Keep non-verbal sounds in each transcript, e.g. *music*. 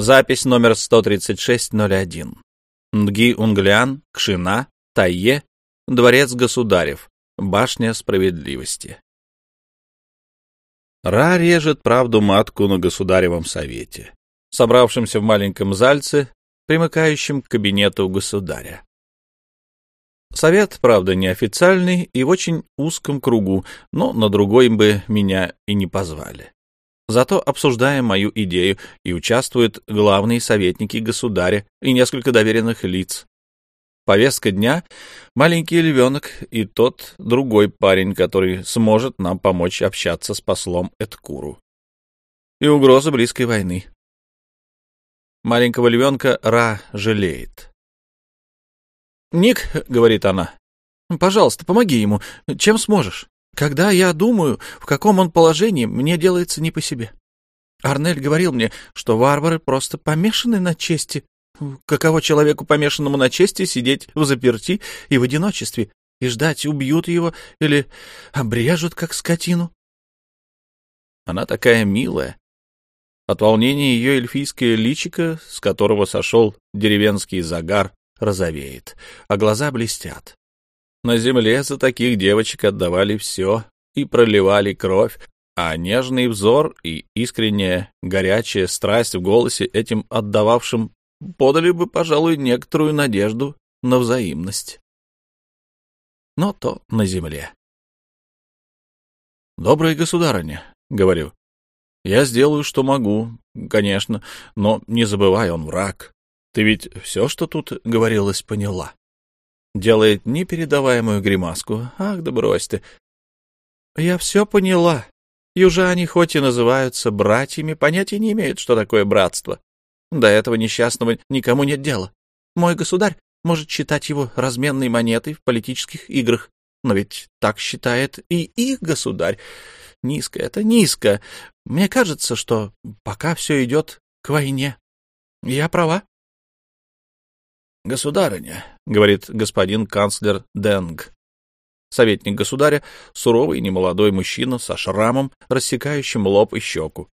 Запись номер 13601. Нги Унглян, Кшина, Тайе, Дворец Государев, Башня Справедливости. Ра режет правду матку на Государевом совете, собравшемся в маленьком зальце, примыкающем к кабинету государя. Совет, правда, неофициальный и в очень узком кругу, но на другой бы меня и не позвали. Зато обсуждаем мою идею, и участвуют главные советники государя и несколько доверенных лиц. Повестка дня — маленький львенок и тот другой парень, который сможет нам помочь общаться с послом Эткуру. И угроза близкой войны. Маленького львенка Ра жалеет. «Ник», — говорит она, — «пожалуйста, помоги ему, чем сможешь». Когда я думаю, в каком он положении, мне делается не по себе. Арнель говорил мне, что варвары просто помешаны на чести. Каково человеку, помешанному на чести, сидеть в заперти и в одиночестве, и ждать, убьют его или обрежут, как скотину? Она такая милая. От волнения ее эльфийское личико, с которого сошел деревенский загар, розовеет, а глаза блестят. На земле за таких девочек отдавали все и проливали кровь, а нежный взор и искренняя горячая страсть в голосе этим отдававшим подали бы, пожалуй, некоторую надежду на взаимность. Но то на земле. «Добрая государыня», — говорю, — «я сделаю, что могу, конечно, но не забывай, он враг. Ты ведь все, что тут говорилось, поняла?» Делает непередаваемую гримаску. Ах, да брось ты. Я все поняла. Южане хоть и называются братьями, понятия не имеют, что такое братство. До этого несчастного никому нет дела. Мой государь может считать его разменной монетой в политических играх, но ведь так считает и их государь. Низко это низко. Мне кажется, что пока все идет к войне. Я права. «Государыня», — говорит господин канцлер Денг. Советник государя — суровый немолодой мужчина со шрамом, рассекающим лоб и щеку,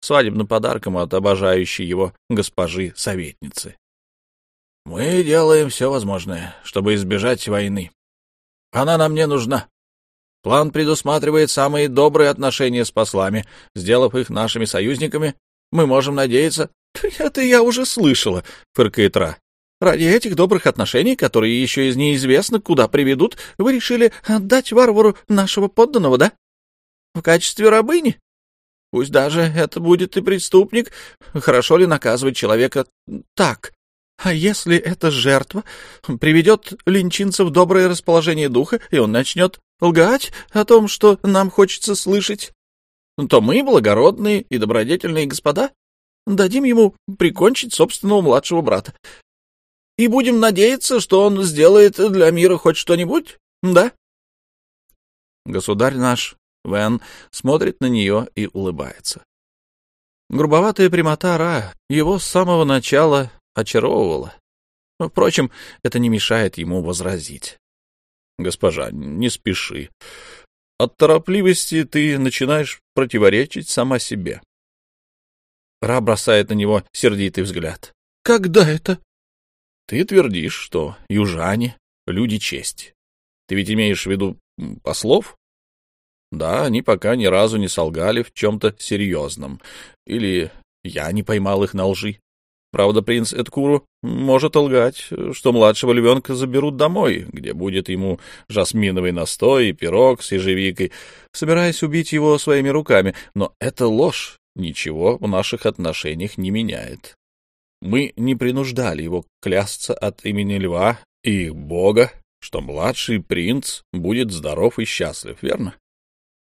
свадебным подарком от обожающей его госпожи-советницы. «Мы делаем все возможное, чтобы избежать войны. Она нам не нужна. План предусматривает самые добрые отношения с послами. Сделав их нашими союзниками, мы можем надеяться...» *laughs* «Это я уже слышала», — фыркает Ра. Ради этих добрых отношений, которые еще из неизвестно куда приведут, вы решили отдать варвару нашего подданного, да? В качестве рабыни? Пусть даже это будет и преступник, хорошо ли наказывать человека так? А если эта жертва приведет линчинца в доброе расположение духа, и он начнет лгать о том, что нам хочется слышать, то мы, благородные и добродетельные господа, дадим ему прикончить собственного младшего брата и будем надеяться, что он сделает для мира хоть что-нибудь, да? Государь наш, Вен, смотрит на нее и улыбается. Грубоватая прямота Ра его с самого начала очаровывала. Впрочем, это не мешает ему возразить. Госпожа, не спеши. От торопливости ты начинаешь противоречить сама себе. Ра бросает на него сердитый взгляд. Когда это? Ты твердишь, что южане — люди чести. Ты ведь имеешь в виду послов? Да, они пока ни разу не солгали в чем-то серьезном. Или я не поймал их на лжи. Правда, принц Эдкуру может лгать, что младшего львенка заберут домой, где будет ему жасминовый настой и пирог с ежевикой, собираясь убить его своими руками. Но эта ложь ничего в наших отношениях не меняет. Мы не принуждали его клясться от имени льва и их бога, что младший принц будет здоров и счастлив, верно?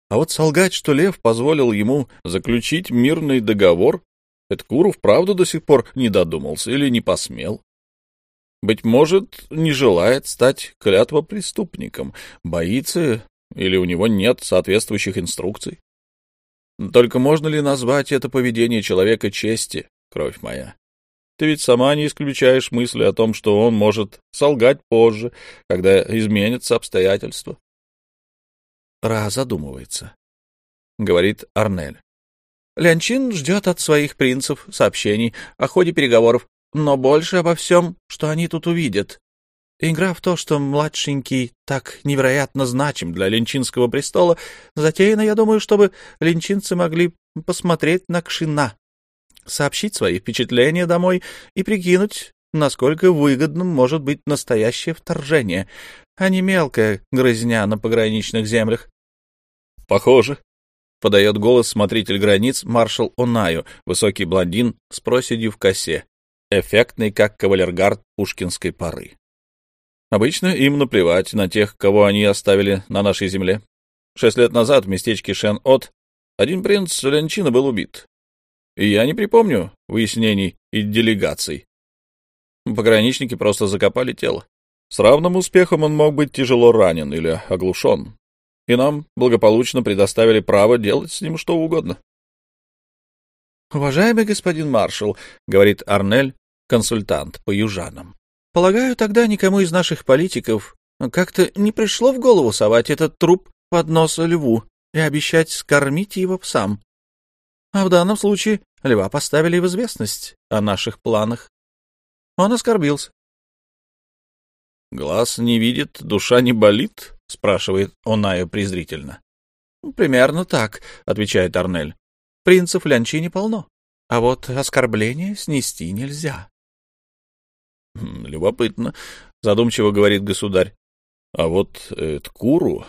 А вот солгать, что лев позволил ему заключить мирный договор, Эткуру вправду до сих пор не додумался или не посмел. Быть может, не желает стать клятвопреступником, боится или у него нет соответствующих инструкций. Только можно ли назвать это поведение человека чести, кровь моя? Ты ведь сама не исключаешь мысли о том, что он может солгать позже, когда изменятся обстоятельства. Ра задумывается. Говорит Арнель. Лянчин ждет от своих принцев сообщений о ходе переговоров, но больше обо всем, что они тут увидят. Игра в то, что младшенький так невероятно значим для линчинского престола, затеяна, я думаю, чтобы линчинцы могли посмотреть на Кшина, сообщить свои впечатления домой и прикинуть, насколько выгодным может быть настоящее вторжение, а не мелкая грызня на пограничных землях. — Похоже, — подает голос смотритель границ маршал Онаю, высокий блондин с проседью в косе, эффектный, как кавалергард пушкинской поры. Обычно им наплевать на тех, кого они оставили на нашей земле. Шесть лет назад в местечке Шен-От один принц Ленчина был убит. Я не припомню выяснений и делегаций. Пограничники просто закопали тело. С равным успехом он мог быть тяжело ранен или оглушен. И нам благополучно предоставили право делать с ним что угодно. «Уважаемый господин маршал», — говорит Арнель, консультант по южанам, Полагаю, тогда никому из наших политиков как-то не пришло в голову совать этот труп под нос льву и обещать скормить его псам. А в данном случае льва поставили в известность о наших планах. Он оскорбился. — Глаз не видит, душа не болит? — спрашивает Оная презрительно. — Примерно так, — отвечает Арнель. — Принцев Лянчини полно, а вот оскорбление снести нельзя. Любопытно, задумчиво говорит государь. А вот э, Ткуру,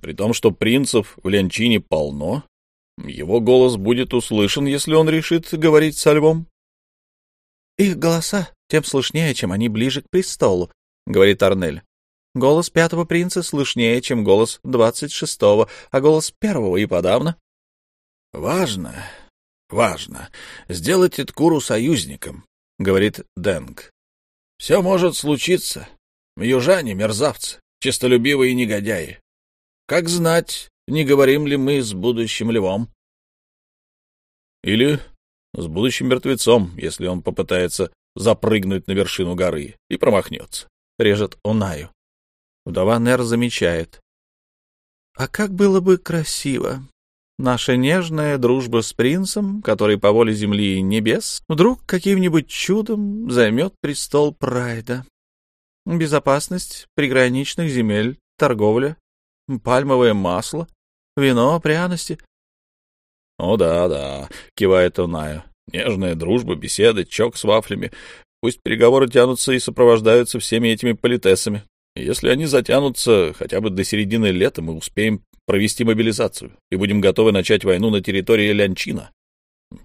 при том, что принцев в Ленчине полно, его голос будет услышан, если он решит говорить со львом. Их голоса тем слышнее, чем они ближе к престолу, говорит Арнель. Голос пятого принца слышнее, чем голос двадцать шестого, а голос первого и подавно. Важно, важно сделать Иткуру союзником, говорит Денг. Все может случиться. Южане — мерзавцы, честолюбивые негодяи. Как знать, не говорим ли мы с будущим львом? Или с будущим мертвецом, если он попытается запрыгнуть на вершину горы и промахнется, — режет Онаю. Вдова Нер замечает. А как было бы красиво, Наша нежная дружба с принцем, который по воле земли и небес, вдруг каким-нибудь чудом займет престол Прайда. Безопасность приграничных земель, торговля, пальмовое масло, вино, пряности. — О, да, да, — кивает Оная. — Нежная дружба, беседы, чок с вафлями. Пусть переговоры тянутся и сопровождаются всеми этими политесами. Если они затянутся хотя бы до середины лета, мы успеем провести мобилизацию и будем готовы начать войну на территории Лянчина.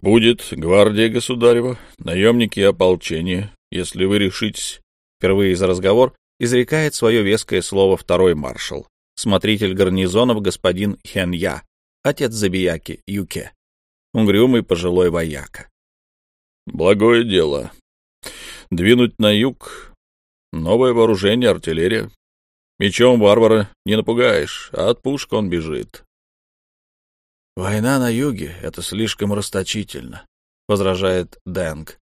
Будет гвардия государева, наемники и ополчение, если вы решитесь. Впервые за разговор изрекает свое веское слово второй маршал, смотритель гарнизонов господин Хенья, отец Забияки Юке, угрюмый пожилой вояка. Благое дело. Двинуть на юг, новое вооружение, артиллерия, Мечом варвара не напугаешь, а от пушек он бежит. — Война на юге — это слишком расточительно, — возражает Дэнг.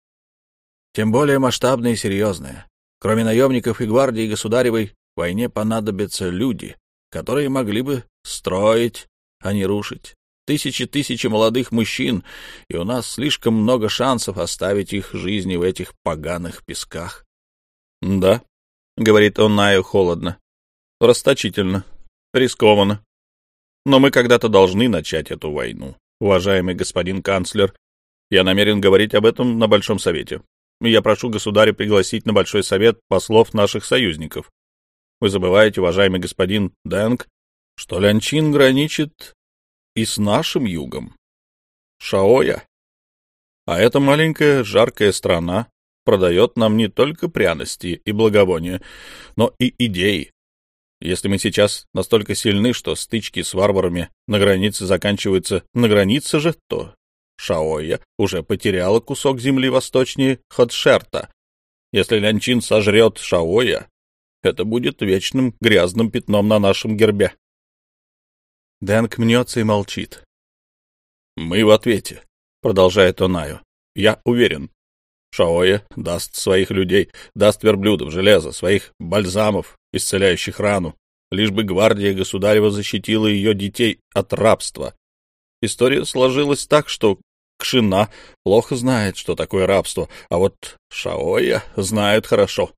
— Тем более масштабная и серьезная. Кроме наемников и гвардии государевой, войне понадобятся люди, которые могли бы строить, а не рушить. Тысячи-тысячи молодых мужчин, и у нас слишком много шансов оставить их жизни в этих поганых песках. — Да, — говорит он Наю холодно, расточительно, рискованно. Но мы когда-то должны начать эту войну. Уважаемый господин канцлер, я намерен говорить об этом на Большом Совете. Я прошу государя пригласить на Большой Совет послов наших союзников. Вы забываете, уважаемый господин Дэнг, что Лянчин граничит и с нашим югом. Шаоя. А эта маленькая жаркая страна продает нам не только пряности и благовония, но и идеи, если мы сейчас настолько сильны, что стычки с варварами на границе заканчиваются на границе же, то Шаоя уже потеряла кусок земли восточнее Ходшерта. Если Лянчин сожрет Шаоя, это будет вечным грязным пятном на нашем гербе. Дэнк мнется и молчит. «Мы в ответе», — продолжает Онаю. «Я уверен. Шаоя даст своих людей, даст верблюдов, железа, своих бальзамов, исцеляющих рану, лишь бы гвардия государева защитила ее детей от рабства. История сложилась так, что Кшина плохо знает, что такое рабство, а вот Шаоя знают хорошо.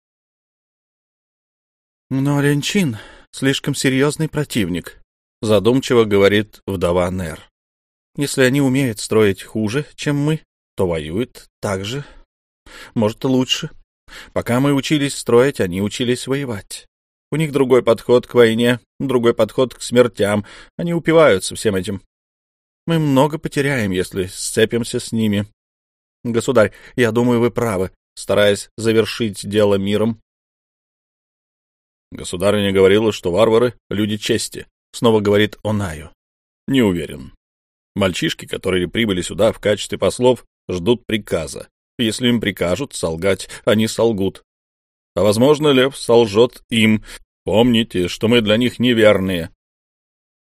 Но Ленчин слишком серьезный противник, задумчиво говорит вдова Нер. Если они умеют строить хуже, чем мы, то воюют так же, может, лучше. Пока мы учились строить, они учились воевать. У них другой подход к войне, другой подход к смертям. Они упиваются всем этим. Мы много потеряем, если сцепимся с ними. Государь, я думаю, вы правы, стараясь завершить дело миром. Государыня говорила, что варвары — люди чести. Снова говорит Онаю. Не уверен. Мальчишки, которые прибыли сюда в качестве послов, ждут приказа. Если им прикажут солгать, они солгут. А, возможно, лев солжет им. Помните, что мы для них неверные.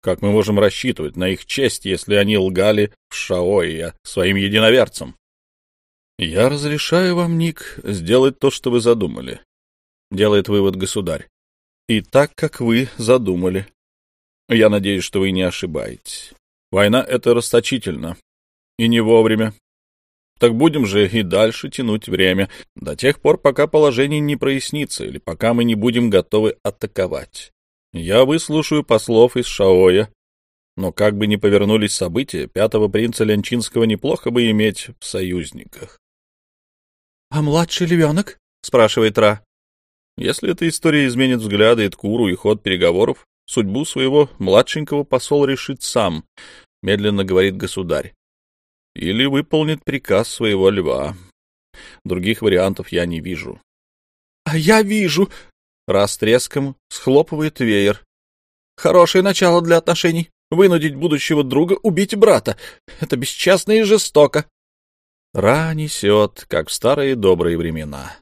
Как мы можем рассчитывать на их честь, если они лгали в Шаоия своим единоверцам? Я разрешаю вам, Ник, сделать то, что вы задумали. Делает вывод государь. И так, как вы задумали. Я надеюсь, что вы не ошибаетесь. Война — это расточительно. И не вовремя. Так будем же и дальше тянуть время, до тех пор, пока положение не прояснится или пока мы не будем готовы атаковать. Я выслушаю послов из Шаоя, но как бы ни повернулись события, пятого принца Лянчинского неплохо бы иметь в союзниках. — А младший львенок? — спрашивает Ра. — Если эта история изменит взгляды Эдкуру и ход переговоров, судьбу своего младшенького посол решит сам, — медленно говорит государь или выполнит приказ своего льва. Других вариантов я не вижу. — А я вижу! — раз треском схлопывает веер. — Хорошее начало для отношений. Вынудить будущего друга убить брата. Это бесчестно и жестоко. Ра несет, как в старые добрые времена.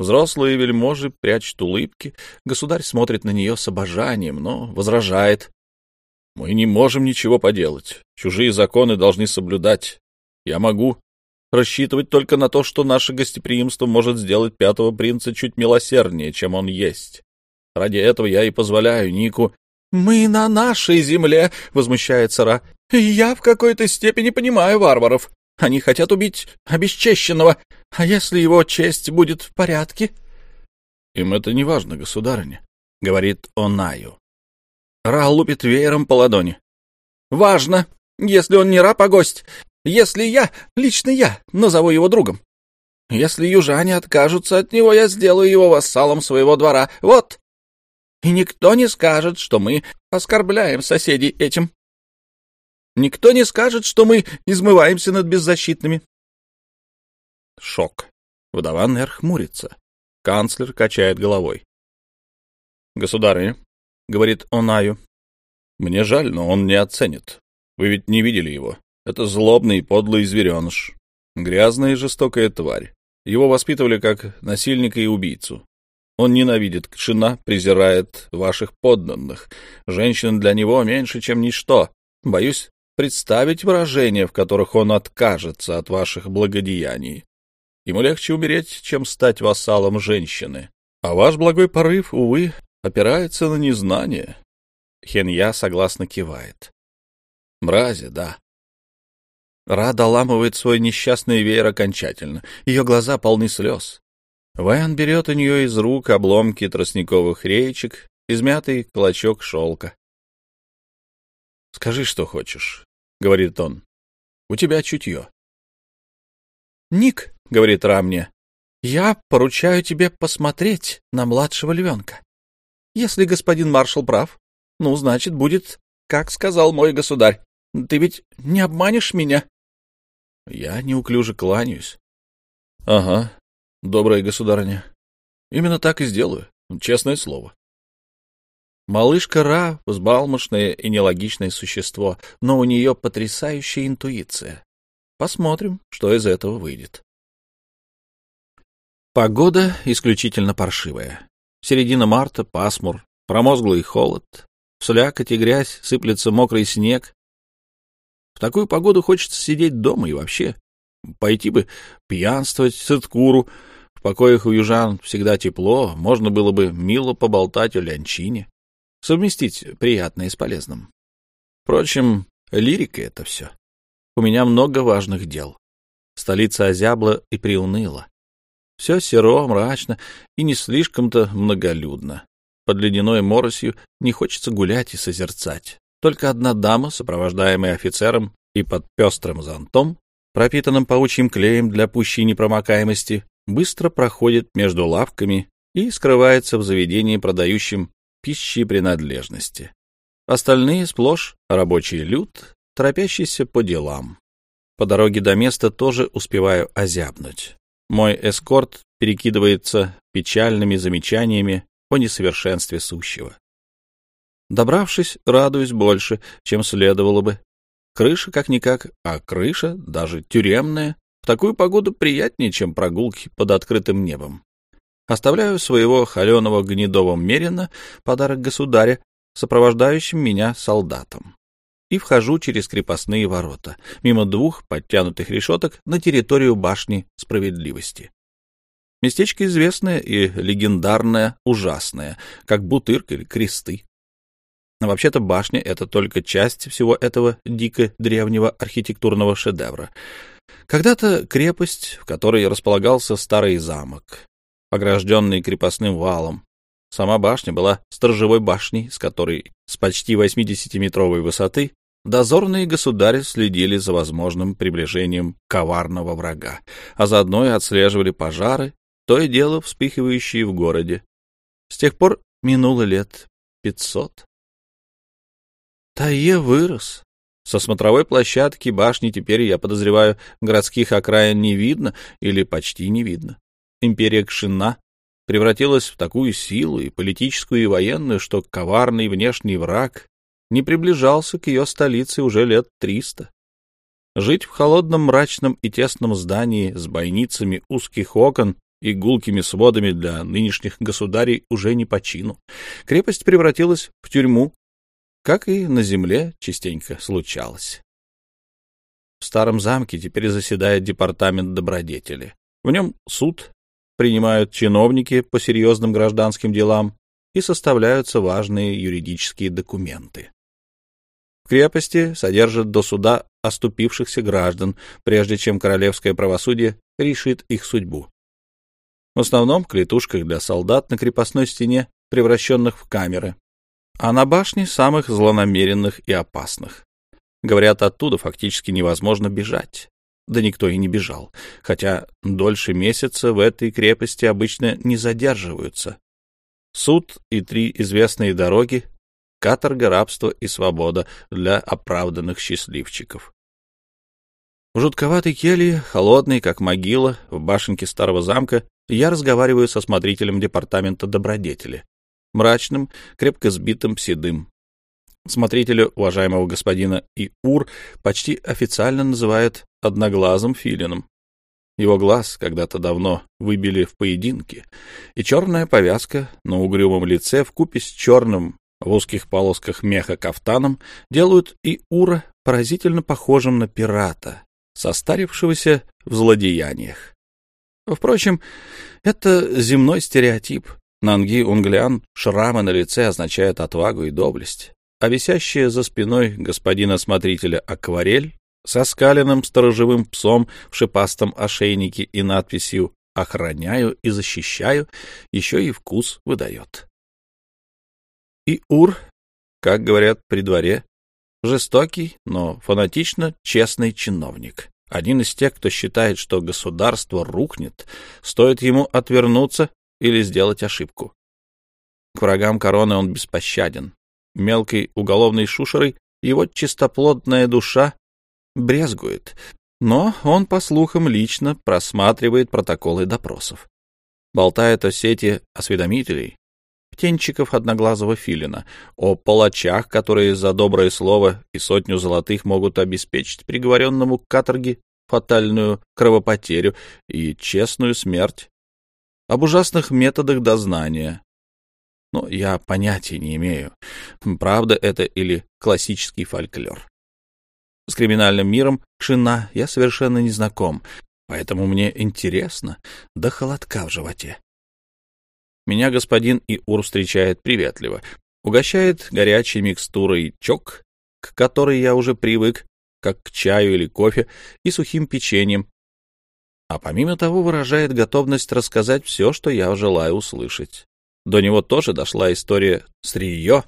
Взрослые вельможи прячут улыбки, государь смотрит на нее с обожанием, но возражает. Мы не можем ничего поделать. Чужие законы должны соблюдать. Я могу рассчитывать только на то, что наше гостеприимство может сделать пятого принца чуть милосерднее, чем он есть. Ради этого я и позволяю Нику... — Мы на нашей земле, — возмущается Ра. — Я в какой-то степени понимаю варваров. Они хотят убить обесчещенного. А если его честь будет в порядке? — Им это не важно, государыня, — говорит Онаю. Ра лупит веером по ладони. — Важно, если он не раб, а гость. Если я, лично я, назову его другом. Если южане откажутся от него, я сделаю его вассалом своего двора. Вот. И никто не скажет, что мы оскорбляем соседей этим. Никто не скажет, что мы измываемся над беззащитными. Шок. Вдова Нер хмурится. Канцлер качает головой. — Государыня, говорит Онаю. Мне жаль, но он не оценит. Вы ведь не видели его. Это злобный и подлый звереныш. Грязная и жестокая тварь. Его воспитывали как насильника и убийцу. Он ненавидит Кшина, презирает ваших подданных. Женщин для него меньше, чем ничто. Боюсь представить выражения, в которых он откажется от ваших благодеяний. Ему легче умереть, чем стать вассалом женщины. А ваш благой порыв, увы, опирается на незнание. Хенья согласно кивает. Мрази, да. Рада ламывает свой несчастный веер окончательно. Ее глаза полны слез. Вэн берет у нее из рук обломки тростниковых речек, измятый клочок шелка. — Скажи, что хочешь, — говорит он. — У тебя чутье. — Ник, — говорит Ра мне, — я поручаю тебе посмотреть на младшего львенка. Если господин маршал прав, ну, значит, будет, как сказал мой государь. Ты ведь не обманешь меня? Я неуклюже кланяюсь. — Ага, добрая государыня. Именно так и сделаю, честное слово. Малышка Ра — взбалмошное и нелогичное существо, но у нее потрясающая интуиция. Посмотрим, что из этого выйдет. Погода исключительно паршивая. Середина марта, пасмур, промозглый холод, слякоть и грязь сыплется мокрый снег. В такую погоду хочется сидеть дома и вообще пойти бы пьянствовать Сыткуру. В покоях у южан всегда тепло, можно было бы мило поболтать о лянчине, совместить приятное с полезным. Впрочем, лирика это все. У меня много важных дел. Столица озябла и приуныла. Все серо, мрачно и не слишком-то многолюдно. Под ледяной моросью не хочется гулять и созерцать. Только одна дама, сопровождаемая офицером и под пестрым зонтом, пропитанным паучьим клеем для пущей непромокаемости, быстро проходит между лавками и скрывается в заведении, продающем пищи принадлежности. Остальные сплошь рабочий люд, торопящийся по делам. По дороге до места тоже успеваю озябнуть. Мой эскорт перекидывается печальными замечаниями о несовершенстве сущего. Добравшись, радуюсь больше, чем следовало бы. Крыша как-никак, а крыша, даже тюремная, в такую погоду приятнее, чем прогулки под открытым небом. Оставляю своего холеного гнедого мерина, подарок государя, сопровождающим меня солдатам и вхожу через крепостные ворота, мимо двух подтянутых решеток на территорию башни справедливости. Местечко известное и легендарное, ужасное, как Бутырк или Кресты. Но вообще-то башня — это только часть всего этого дико древнего архитектурного шедевра. Когда-то крепость, в которой располагался старый замок, огражденный крепостным валом. Сама башня была сторожевой башней, с которой с почти 80-метровой высоты Дозорные государи следили за возможным приближением коварного врага, а заодно и отслеживали пожары, то и дело вспыхивающие в городе. С тех пор минуло лет пятьсот. Тае вырос. Со смотровой площадки башни теперь, я подозреваю, городских окраин не видно или почти не видно. Империя Кшина превратилась в такую силу и политическую, и военную, что коварный внешний враг не приближался к ее столице уже лет триста. Жить в холодном, мрачном и тесном здании с бойницами узких окон и гулкими сводами для нынешних государей уже не по чину. Крепость превратилась в тюрьму, как и на земле частенько случалось. В старом замке теперь заседает департамент добродетели. В нем суд, принимают чиновники по серьезным гражданским делам и составляются важные юридические документы крепости содержат до суда оступившихся граждан, прежде чем королевское правосудие решит их судьбу. В основном в клетушках для солдат на крепостной стене, превращенных в камеры, а на башне самых злонамеренных и опасных. Говорят, оттуда фактически невозможно бежать. Да никто и не бежал, хотя дольше месяца в этой крепости обычно не задерживаются. Суд и три известные дороги каторга, рабство и свобода для оправданных счастливчиков. В жутковатой келье, холодной, как могила, в башенке старого замка, я разговариваю со смотрителем департамента добродетели, мрачным, крепко сбитым, седым. Смотрителя, уважаемого господина Иур, почти официально называют одноглазым филином. Его глаз когда-то давно выбили в поединке, и черная повязка на угрюмом лице в купе с черным в узких полосках меха кафтаном делают и Ура поразительно похожим на пирата, состарившегося в злодеяниях. Впрочем, это земной стереотип. Нанги Унглян шрамы на лице означают отвагу и доблесть, а висящая за спиной господина смотрителя акварель со скаленным сторожевым псом в шипастом ошейнике и надписью «Охраняю и защищаю» еще и вкус выдает. И Ур, как говорят при дворе, жестокий, но фанатично честный чиновник. Один из тех, кто считает, что государство рухнет, стоит ему отвернуться или сделать ошибку. К врагам короны он беспощаден. Мелкой уголовной шушерой его чистоплотная душа брезгует, но он, по слухам, лично просматривает протоколы допросов. Болтает о сети осведомителей, птенчиков одноглазого филина, о палачах, которые за доброе слово и сотню золотых могут обеспечить приговоренному к каторге фатальную кровопотерю и честную смерть, об ужасных методах дознания. Но я понятия не имею, правда это или классический фольклор. С криминальным миром Кшина я совершенно не знаком, поэтому мне интересно до холодка в животе. Меня господин Иур встречает приветливо, угощает горячей микстурой чок, к которой я уже привык, как к чаю или кофе и сухим печеньем, а помимо того выражает готовность рассказать все, что я желаю услышать. До него тоже дошла история с Рио,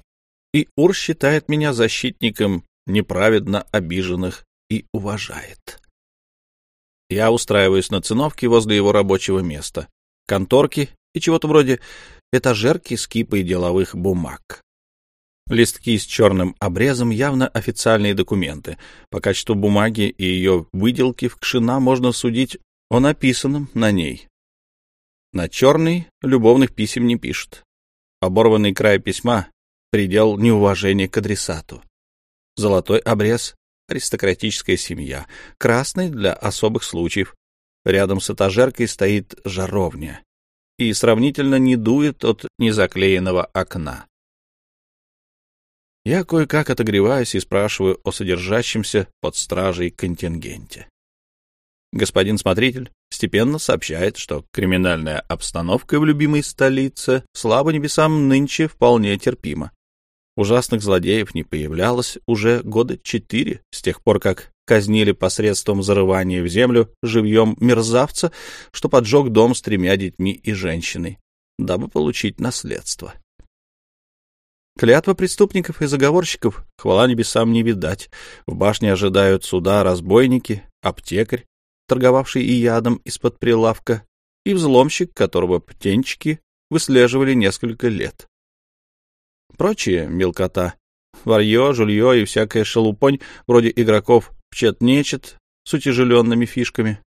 и Ур считает меня защитником неправедно обиженных и уважает. Я устраиваюсь на циновке возле его рабочего места, конторки и чего-то вроде этажерки с кипой деловых бумаг. Листки с черным обрезом явно официальные документы. По качеству бумаги и ее выделки в кшина можно судить о написанном на ней. На черный любовных писем не пишут. Оборванный край письма — предел неуважения к адресату. Золотой обрез — аристократическая семья. Красный — для особых случаев. Рядом с этажеркой стоит жаровня. И сравнительно не дует от незаклеенного окна. Я кое-как отогреваюсь и спрашиваю о содержащемся под стражей контингенте. Господин смотритель степенно сообщает, что криминальная обстановка в любимой столице слабо небесам нынче вполне терпима. Ужасных злодеев не появлялось уже года четыре, с тех пор, как казнили посредством зарывания в землю живьем мерзавца, что поджег дом с тремя детьми и женщиной, дабы получить наследство. Клятва преступников и заговорщиков, хвала небесам, не видать. В башне ожидают суда разбойники, аптекарь, торговавший и ядом из-под прилавка, и взломщик, которого птенчики выслеживали несколько лет. Прочие мелкота, варье, жулье и всякая шелупонь, вроде игроков пчет-нечет с утяжеленными фишками.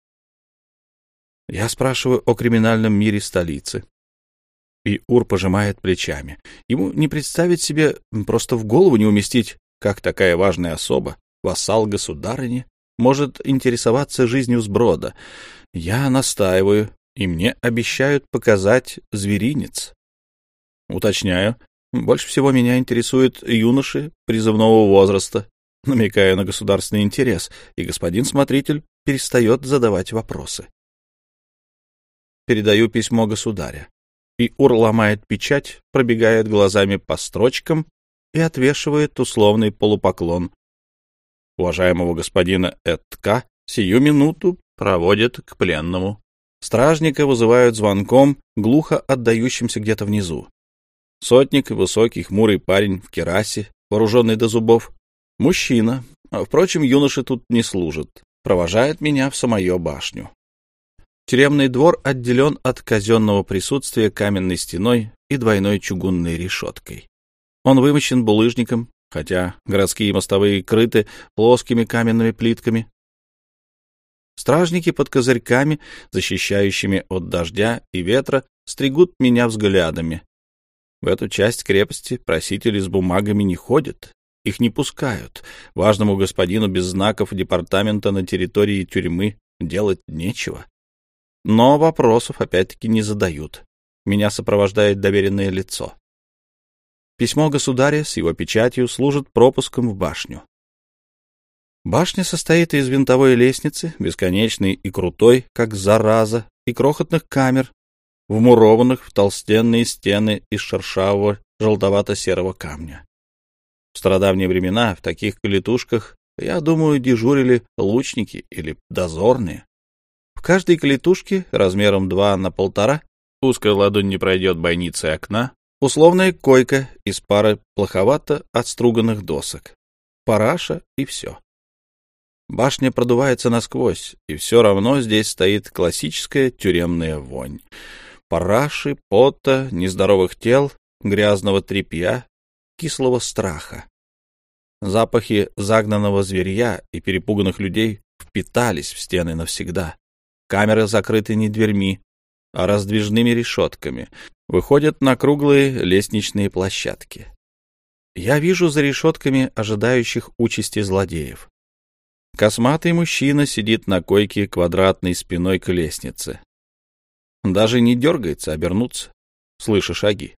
Я спрашиваю о криминальном мире столицы. И Ур пожимает плечами. Ему не представить себе, просто в голову не уместить, как такая важная особа, вассал государыни, может интересоваться жизнью сброда. Я настаиваю, и мне обещают показать зверинец. Уточняю, больше всего меня интересуют юноши призывного возраста, намекая на государственный интерес, и господин смотритель перестает задавать вопросы. Передаю письмо государя. И Ур ломает печать, пробегает глазами по строчкам и отвешивает условный полупоклон, уважаемого господина Этка сию минуту проводят к пленному. Стражника вызывают звонком, глухо отдающимся где-то внизу. Сотник, высокий, хмурый парень в керасе, вооруженный до зубов. Мужчина, а, впрочем, юноши тут не служат, провожает меня в самую башню. Тюремный двор отделен от казенного присутствия каменной стеной и двойной чугунной решеткой. Он вымощен булыжником, хотя городские мостовые крыты плоскими каменными плитками. Стражники под козырьками, защищающими от дождя и ветра, стригут меня взглядами. В эту часть крепости просители с бумагами не ходят, их не пускают. Важному господину без знаков департамента на территории тюрьмы делать нечего. Но вопросов опять-таки не задают. Меня сопровождает доверенное лицо. Письмо государя с его печатью служит пропуском в башню. Башня состоит из винтовой лестницы, бесконечной и крутой, как зараза, и крохотных камер, вмурованных в толстенные стены из шершавого желтовато-серого камня. В стародавние времена в таких калитушках, я думаю, дежурили лучники или дозорные. В каждой калитушке размером два на полтора узкая ладонь не пройдет бойницы окна, Условная койка из пары плоховато отструганных досок. Параша и все. Башня продувается насквозь, и все равно здесь стоит классическая тюремная вонь. Параши, пота, нездоровых тел, грязного тряпья, кислого страха. Запахи загнанного зверья и перепуганных людей впитались в стены навсегда. Камеры закрыты не дверьми, а раздвижными решетками, выходят на круглые лестничные площадки. Я вижу за решетками ожидающих участи злодеев. Косматый мужчина сидит на койке квадратной спиной к лестнице. Даже не дергается обернуться, слыша шаги.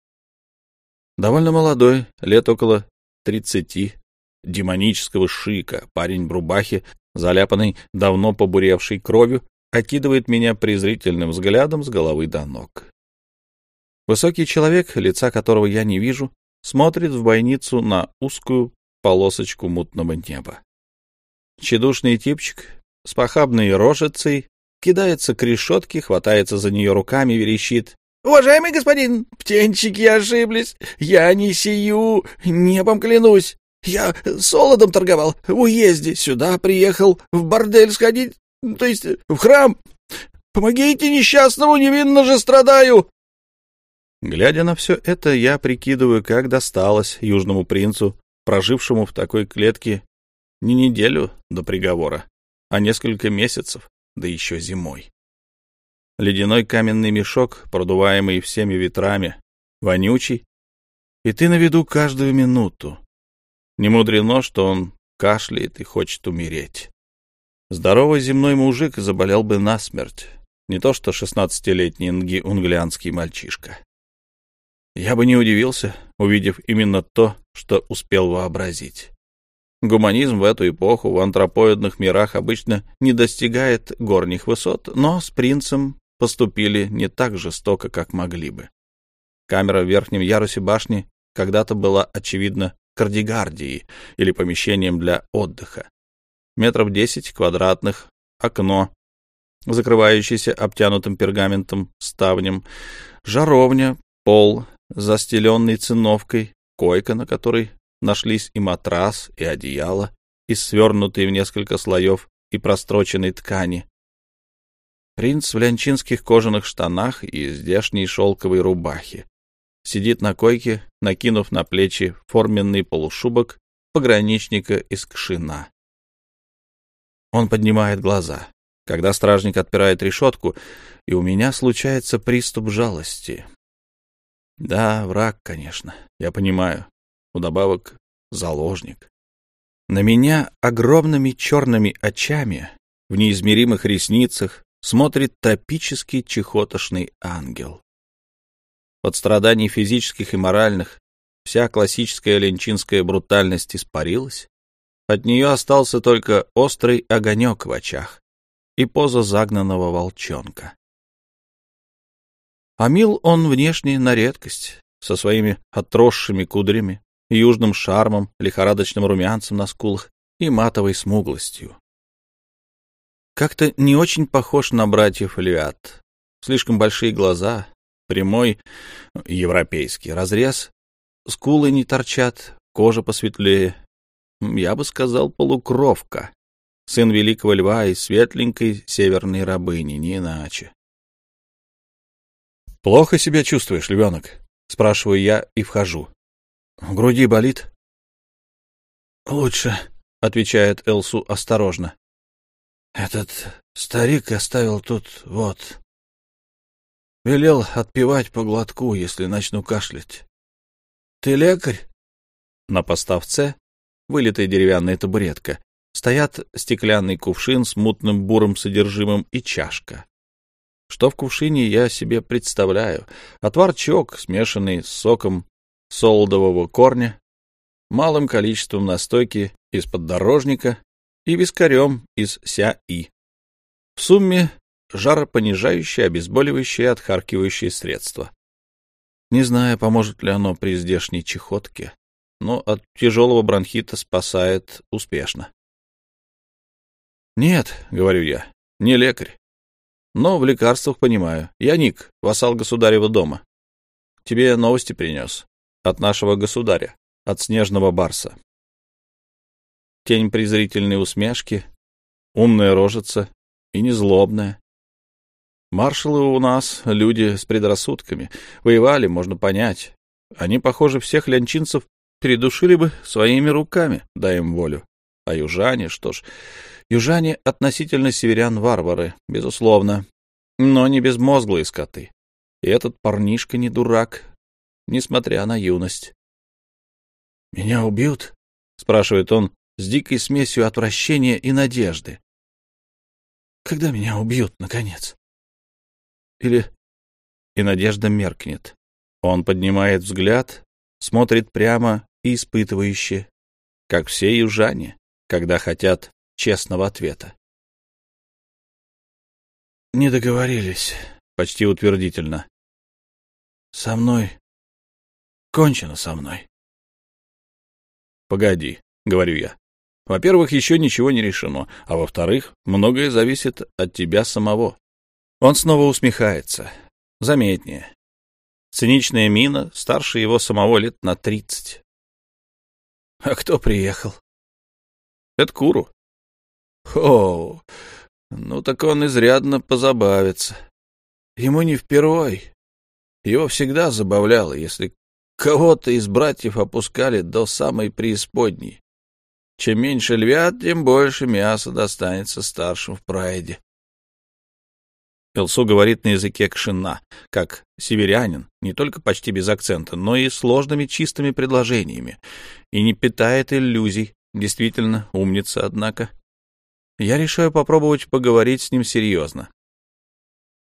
Довольно молодой, лет около тридцати, демонического шика, парень в рубахе, заляпанный давно побуревшей кровью, окидывает меня презрительным взглядом с головы до ног. Высокий человек, лица которого я не вижу, смотрит в бойницу на узкую полосочку мутного неба. Чедушный типчик с похабной рожицей кидается к решетке, хватается за нее руками, верещит. «Уважаемый господин, птенчики ошиблись. Я не сию, небом клянусь. Я солодом торговал в уезде, сюда приехал в бордель сходить, то есть в храм. Помогите несчастному, невинно же страдаю!» Глядя на все это, я прикидываю, как досталось южному принцу, прожившему в такой клетке не неделю до приговора, а несколько месяцев, да еще зимой. Ледяной каменный мешок, продуваемый всеми ветрами, вонючий, и ты на виду каждую минуту. Не мудрено, что он кашляет и хочет умереть. Здоровый земной мужик заболел бы насмерть, не то что шестнадцатилетний унглианский мальчишка. Я бы не удивился, увидев именно то, что успел вообразить. Гуманизм в эту эпоху в антропоидных мирах обычно не достигает горних высот, но с принцем поступили не так жестоко, как могли бы. Камера в верхнем ярусе башни когда-то была, очевидно, кардигардией или помещением для отдыха. Метров десять квадратных, окно, закрывающееся обтянутым пергаментом ставнем, жаровня, пол, застеленный циновкой, койка, на которой нашлись и матрас, и одеяло, и свернутые в несколько слоев и простроченной ткани. Принц в лянчинских кожаных штанах и здешней шелковой рубахе. Сидит на койке, накинув на плечи форменный полушубок пограничника из Кшина. Он поднимает глаза, когда стражник отпирает решетку, и у меня случается приступ жалости. Да, враг, конечно, я понимаю. Удобавок заложник. На меня огромными черными очами, в неизмеримых ресницах, смотрит топический чехотошный ангел. От страданий физических и моральных вся классическая ленчинская брутальность испарилась. От нее остался только острый огонек в очах и поза загнанного волчонка. А мил он внешне на редкость, со своими отросшими кудрями, южным шармом, лихорадочным румянцем на скулах и матовой смуглостью. Как-то не очень похож на братьев Лиат. Слишком большие глаза, прямой европейский разрез, скулы не торчат, кожа посветлее. Я бы сказал, полукровка. Сын великого льва и светленькой северной рабыни, не иначе. — Плохо себя чувствуешь, львенок? — спрашиваю я и вхожу. — В груди болит? — Лучше, — отвечает Элсу осторожно. — Этот старик оставил тут вот. Велел отпивать по глотку, если начну кашлять. — Ты лекарь? На поставце вылитая деревянная табуретка. Стоят стеклянный кувшин с мутным бурым содержимым и чашка. Что в кувшине, я себе представляю. Отварчок, смешанный с соком солодового корня, малым количеством настойки из поддорожника и вискарем из ся-и. В сумме жаропонижающее, обезболивающее, отхаркивающее средство. Не знаю, поможет ли оно при здешней чехотке, но от тяжелого бронхита спасает успешно. «Нет», — говорю я, — «не лекарь. Но в лекарствах понимаю. Я Ник, вассал государева дома. Тебе новости принес. От нашего государя, от снежного барса. Тень презрительной усмешки, умная рожица и незлобная. Маршалы у нас люди с предрассудками. Воевали, можно понять. Они, похоже, всех лянчинцев передушили бы своими руками, дай им волю. А южане, что ж, Южане относительно северян варвары, безусловно, но не безмозглые скоты. И этот парнишка не дурак, несмотря на юность. — Меня убьют? — спрашивает он с дикой смесью отвращения и надежды. — Когда меня убьют, наконец? Или... И надежда меркнет. Он поднимает взгляд, смотрит прямо и испытывающе, как все южане, когда хотят честного ответа. «Не договорились», — почти утвердительно. «Со мной. Кончено со мной». «Погоди», — говорю я. Во-первых, еще ничего не решено, а во-вторых, многое зависит от тебя самого. Он снова усмехается. Заметнее. Циничная мина, старше его самого лет на тридцать. А кто приехал? Это Куру. О, ну так он изрядно позабавится. Ему не впервой. Его всегда забавляло, если кого-то из братьев опускали до самой преисподней. Чем меньше львят, тем больше мяса достанется старшим в прайде. Элсу говорит на языке кшина, как северянин, не только почти без акцента, но и сложными чистыми предложениями, и не питает иллюзий. Действительно, умница, однако. Я решаю попробовать поговорить с ним серьезно.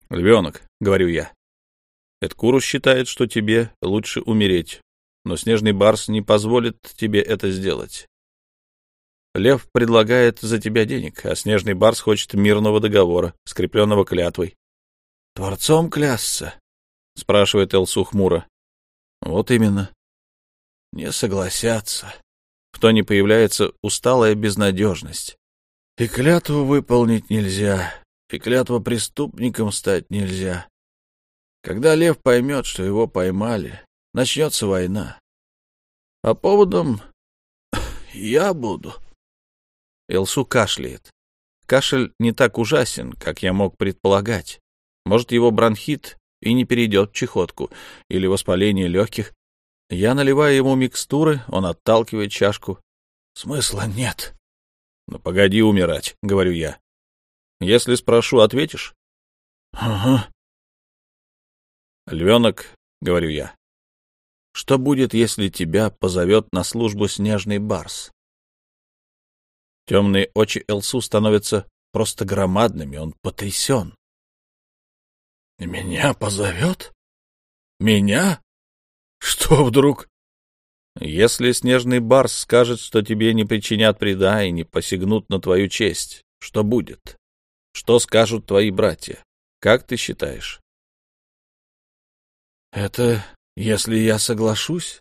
«Львенок», — говорю я, — Эдкурус считает, что тебе лучше умереть, но снежный барс не позволит тебе это сделать. Лев предлагает за тебя денег, а снежный барс хочет мирного договора, скрепленного клятвой. — Творцом клясться? — спрашивает Элсу хмуро. — Вот именно. — Не согласятся. В тоне появляется усталая безнадежность. И клятву выполнить нельзя, и клятву преступником стать нельзя. Когда лев поймет, что его поймали, начнется война. А поводом *clears throat* я буду. Элсу кашляет. Кашель не так ужасен, как я мог предполагать. Может, его бронхит и не перейдет в чехотку или воспаление легких. Я наливаю ему микстуры, он отталкивает чашку. Смысла нет. Ну, погоди умирать, — говорю я. Если спрошу, ответишь? Ага. Львенок, — говорю я. Что будет, если тебя позовет на службу снежный барс? Темные очи Элсу становятся просто громадными, он потрясен. Меня позовет? Меня? Что вдруг? Если снежный барс скажет, что тебе не причинят преда и не посягнут на твою честь, что будет? Что скажут твои братья? Как ты считаешь? Это если я соглашусь?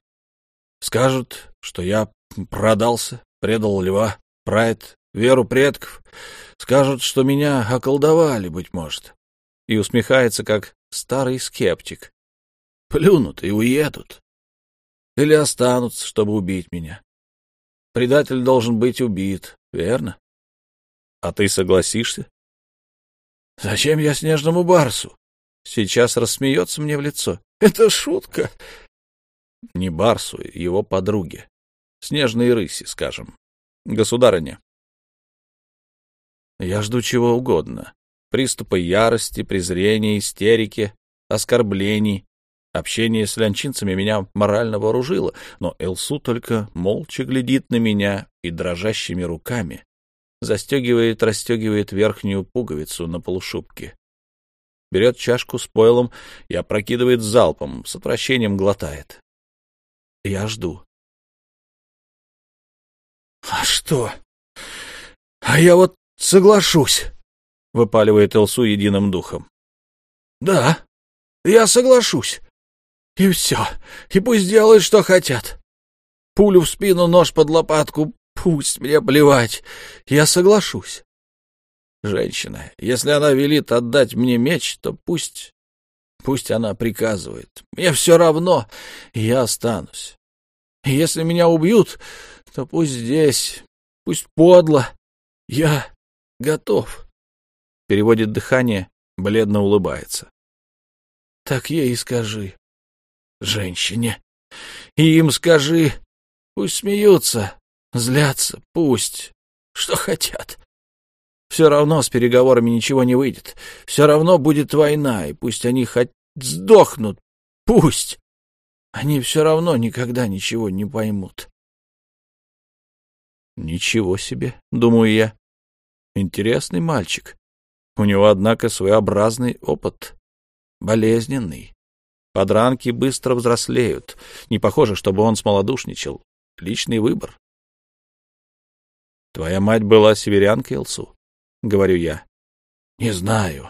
Скажут, что я продался, предал льва, прайд, веру предков. Скажут, что меня околдовали, быть может и усмехается, как старый скептик. Плюнут и уедут. Или останутся, чтобы убить меня. Предатель должен быть убит, верно? А ты согласишься? Зачем я снежному барсу? Сейчас рассмеется мне в лицо. Это шутка. Не барсу, его подруге. Снежной рыси, скажем. Государыня. Я жду чего угодно приступы ярости, презрения, истерики, оскорблений. Общение с лянчинцами меня морально вооружило, но Элсу только молча глядит на меня и дрожащими руками застегивает, расстегивает верхнюю пуговицу на полушубке. Берет чашку с пойлом и опрокидывает залпом, с отвращением глотает. Я жду. — А что? А я вот соглашусь. — выпаливает Элсу единым духом. — Да, я соглашусь. И все. И пусть делают, что хотят. Пулю в спину, нож под лопатку. Пусть мне плевать. Я соглашусь. Женщина, если она велит отдать мне меч, то пусть... Пусть она приказывает. Мне все равно, я останусь. Если меня убьют, то пусть здесь, пусть подло. Я готов переводит дыхание, бледно улыбается. — Так ей скажи, женщине. И им скажи, пусть смеются, злятся, пусть, что хотят. Все равно с переговорами ничего не выйдет. Все равно будет война, и пусть они хоть сдохнут, пусть. Они все равно никогда ничего не поймут. Ничего себе, думаю я. Интересный мальчик. У него, однако, своеобразный опыт. Болезненный. Подранки быстро взрослеют. Не похоже, чтобы он смолодушничал. Личный выбор. — Твоя мать была северянкой, Элсу? — говорю я. — Не знаю,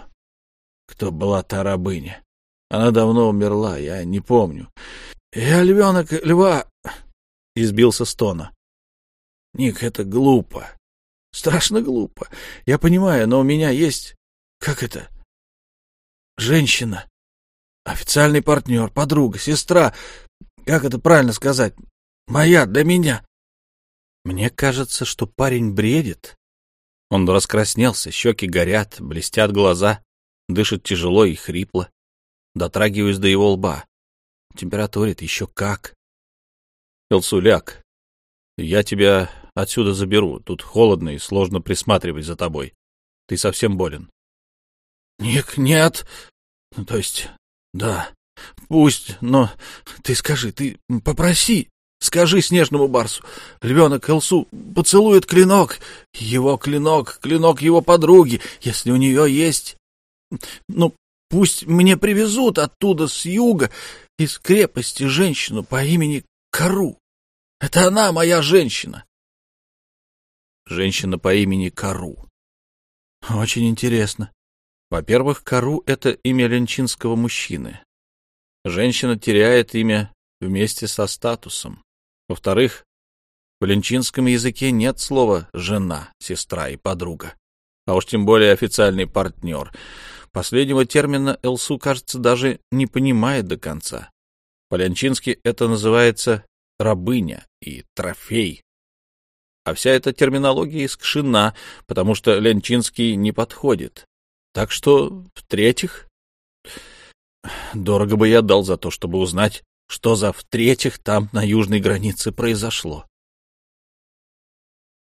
кто была та рабыня. Она давно умерла, я не помню. Я львенок льва... — избился с тона. Ник, это глупо. Страшно глупо. Я понимаю, но у меня есть... Как это? Женщина. Официальный партнер, подруга, сестра. Как это правильно сказать? Моя для меня. Мне кажется, что парень бредит. Он раскраснелся, щеки горят, блестят глаза, дышит тяжело и хрипло. Дотрагиваюсь до его лба. Температурит еще как. Элсуляк, я тебя отсюда заберу. Тут холодно и сложно присматривать за тобой. Ты совсем болен. Ник, нет. Ну, то есть, да. Пусть, но ты скажи, ты попроси. Скажи снежному барсу. Львенок Элсу поцелует клинок. Его клинок, клинок его подруги, если у нее есть. Ну, пусть мне привезут оттуда с юга, из крепости, женщину по имени Кару. Это она моя женщина. Женщина по имени Кару. Очень интересно. Во-первых, Кару — это имя ленчинского мужчины. Женщина теряет имя вместе со статусом. Во-вторых, в ленчинском языке нет слова «жена», «сестра» и «подруга», а уж тем более официальный партнер. Последнего термина Элсу, кажется, даже не понимает до конца. По-ленчински это называется «рабыня» и «трофей». А вся эта терминология искшена, потому что ленчинский не подходит. Так что, в-третьих, дорого бы я дал за то, чтобы узнать, что за в-третьих там на южной границе произошло.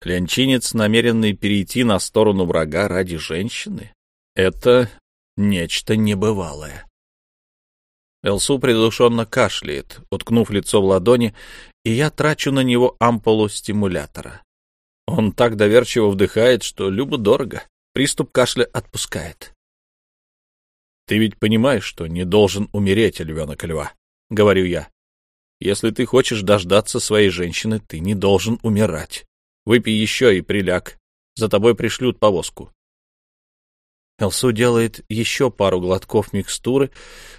Ленчинец, намеренный перейти на сторону врага ради женщины, это нечто небывалое. Элсу придушенно кашляет, уткнув лицо в ладони, и я трачу на него ампулу стимулятора. Он так доверчиво вдыхает, что любо-дорого. Приступ кашля отпускает. «Ты ведь понимаешь, что не должен умереть, львенок льва», — говорю я. «Если ты хочешь дождаться своей женщины, ты не должен умирать. Выпей еще и приляг. За тобой пришлют повозку». Элсу делает еще пару глотков микстуры,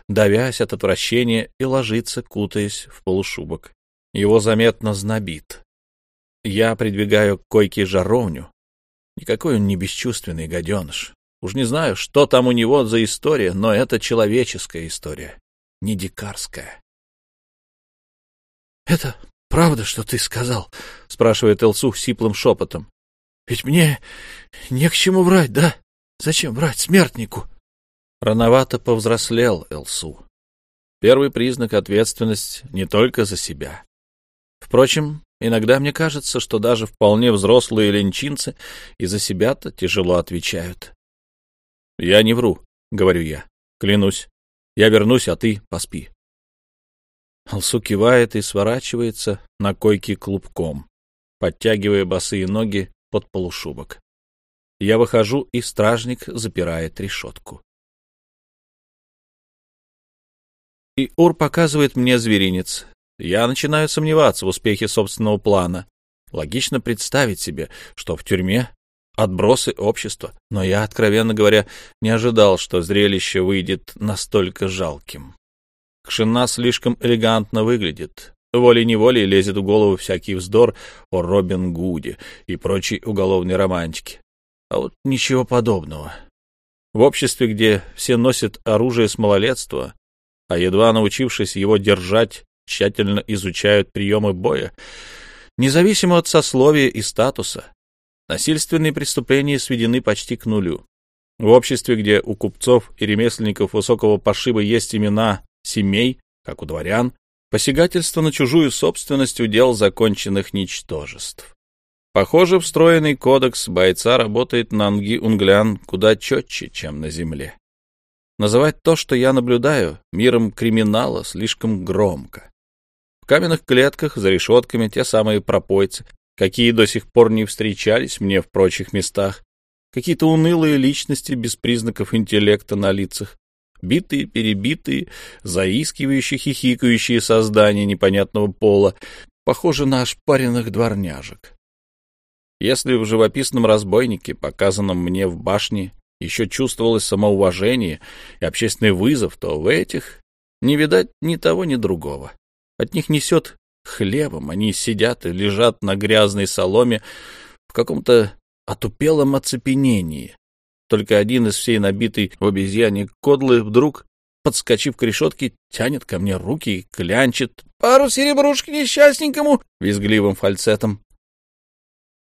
давясь от отвращения и ложится, кутаясь в полушубок. Его заметно знобит. Я придвигаю к койке жаровню, Никакой он не бесчувственный гаденыш. Уж не знаю, что там у него за история, но это человеческая история, не дикарская. — Это правда, что ты сказал? — спрашивает Элсу сиплым шепотом. — Ведь мне не к чему врать, да? Зачем врать смертнику? Рановато повзрослел Элсу. Первый признак — ответственность не только за себя. Впрочем, Иногда мне кажется, что даже вполне взрослые ленчинцы и за себя-то тяжело отвечают. — Я не вру, — говорю я. Клянусь. Я вернусь, а ты поспи. Алсу кивает и сворачивается на койке клубком, подтягивая босые ноги под полушубок. Я выхожу, и стражник запирает решетку. И Ур показывает мне зверинец, я начинаю сомневаться в успехе собственного плана. Логично представить себе, что в тюрьме отбросы общества, но я, откровенно говоря, не ожидал, что зрелище выйдет настолько жалким. Кшина слишком элегантно выглядит. Волей-неволей лезет в голову всякий вздор о Робин Гуде и прочей уголовной романтике. А вот ничего подобного. В обществе, где все носят оружие с малолетства, а едва научившись его держать, тщательно изучают приемы боя, независимо от сословия и статуса. Насильственные преступления сведены почти к нулю. В обществе, где у купцов и ремесленников высокого пошиба есть имена семей, как у дворян, посягательство на чужую собственность удел законченных ничтожеств. Похоже, встроенный кодекс бойца работает на Анги-Унглян куда четче, чем на земле. Называть то, что я наблюдаю, миром криминала слишком громко каменных клетках за решетками те самые пропойцы, какие до сих пор не встречались мне в прочих местах, какие-то унылые личности без признаков интеллекта на лицах, битые, перебитые, заискивающие, хихикающие создания непонятного пола, похожи на ошпаренных дворняжек. Если в живописном разбойнике, показанном мне в башне, еще чувствовалось самоуважение и общественный вызов, то в этих не видать ни того, ни другого. От них несет хлебом. Они сидят и лежат на грязной соломе в каком-то отупелом оцепенении. Только один из всей набитой в обезьяне кодлы вдруг, подскочив к решетке, тянет ко мне руки и клянчит «Пару серебрушек несчастненькому!» визгливым фальцетом.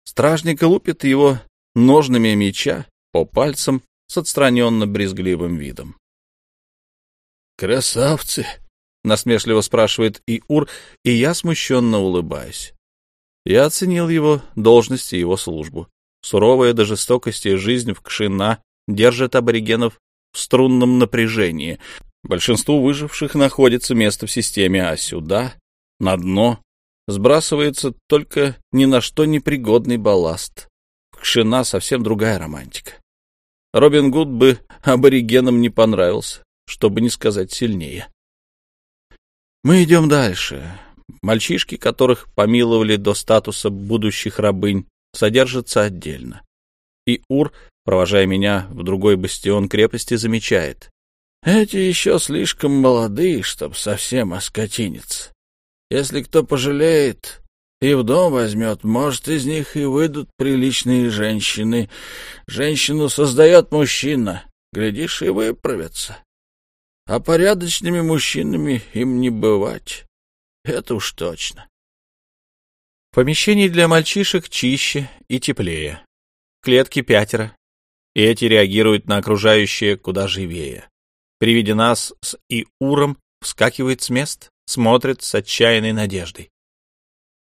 Стражник лупит его ножными меча по пальцам с отстраненно-брезгливым видом. «Красавцы!» — насмешливо спрашивает Иур, и я смущенно улыбаюсь. Я оценил его должность и его службу. Суровая до жестокости жизнь в Кшина держит аборигенов в струнном напряжении. Большинству выживших находится место в системе, а сюда, на дно, сбрасывается только ни на что непригодный балласт. В Кшина совсем другая романтика. Робин Гуд бы аборигенам не понравился, чтобы не сказать сильнее. Мы идем дальше. Мальчишки, которых помиловали до статуса будущих рабынь, содержатся отдельно. И Ур, провожая меня в другой бастион крепости, замечает. Эти еще слишком молодые, чтоб совсем оскотиниться. Если кто пожалеет и в дом возьмет, может, из них и выйдут приличные женщины. Женщину создает мужчина, глядишь, и выправятся. А порядочными мужчинами им не бывать. Это уж точно. Помещений для мальчишек чище и теплее. Клетки пятеро, и эти реагируют на окружающее куда живее. При виде нас с Иуром вскакивает с мест, смотрит с отчаянной надеждой.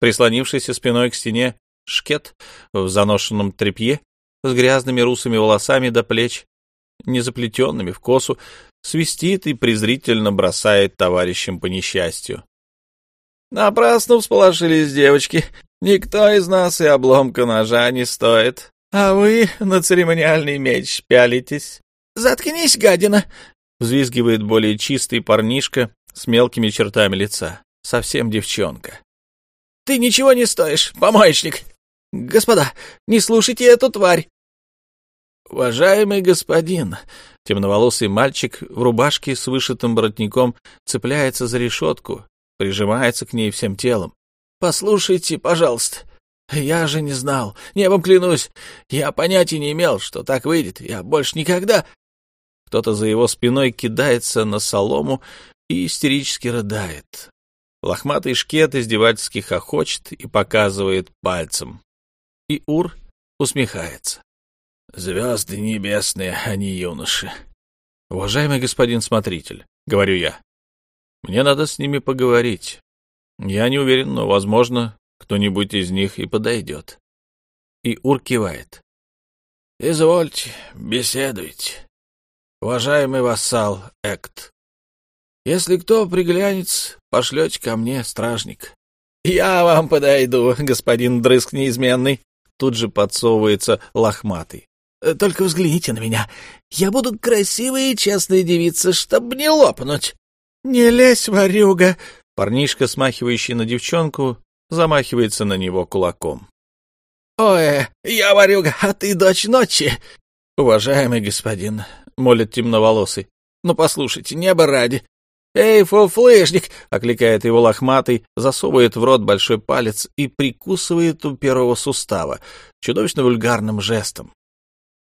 Прислонившийся спиной к стене шкет в заношенном тряпье с грязными русыми волосами до плеч, незаплетенными в косу, свистит и презрительно бросает товарищам по несчастью. Напрасно всполошились девочки. Никто из нас и обломка ножа не стоит. А вы на церемониальный меч пялитесь. Заткнись, гадина! Взвизгивает более чистый парнишка с мелкими чертами лица. Совсем девчонка. Ты ничего не стоишь, помоечник. Господа, не слушайте эту тварь. Уважаемый господин, темноволосый мальчик в рубашке с вышитым воротником цепляется за решетку, прижимается к ней всем телом. «Послушайте, пожалуйста, я же не знал, небом клянусь, я понятия не имел, что так выйдет, я больше никогда...» Кто-то за его спиной кидается на солому и истерически рыдает. Лохматый шкет издевательски хохочет и показывает пальцем. И Ур усмехается. «Звезды небесные, а не юноши». «Уважаемый господин смотритель», — говорю я, мне надо с ними поговорить. Я не уверен, но, возможно, кто-нибудь из них и подойдет. И Ур кивает. — Извольте, беседуйте. Уважаемый вассал Экт, если кто приглянется, пошлете ко мне стражник. — Я вам подойду, *laughs* господин дрызг неизменный. Тут же подсовывается лохматый. — Только взгляните на меня. Я буду красивая и честная девица, чтобы не лопнуть. «Не лезь, ворюга!» Парнишка, смахивающий на девчонку, замахивается на него кулаком. «Ой, я ворюга, а ты дочь ночи!» «Уважаемый господин», — молит темноволосый, — «ну послушайте, небо ради!» «Эй, фуфлышник!» — окликает его лохматый, засовывает в рот большой палец и прикусывает у первого сустава, чудовищно вульгарным жестом.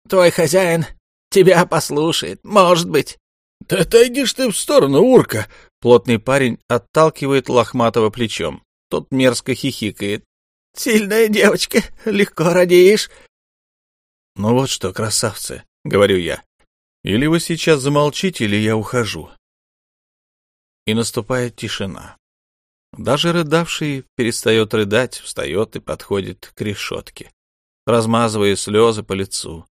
«Твой хозяин тебя послушает, может быть!» — Да отойдишь ты в сторону, урка! Плотный парень отталкивает лохматого плечом. Тот мерзко хихикает. — Сильная девочка, легко радеешь. — Ну вот что, красавцы, — говорю я. Или вы сейчас замолчите, или я ухожу. И наступает тишина. Даже рыдавший перестает рыдать, встает и подходит к решетке, размазывая слезы по лицу.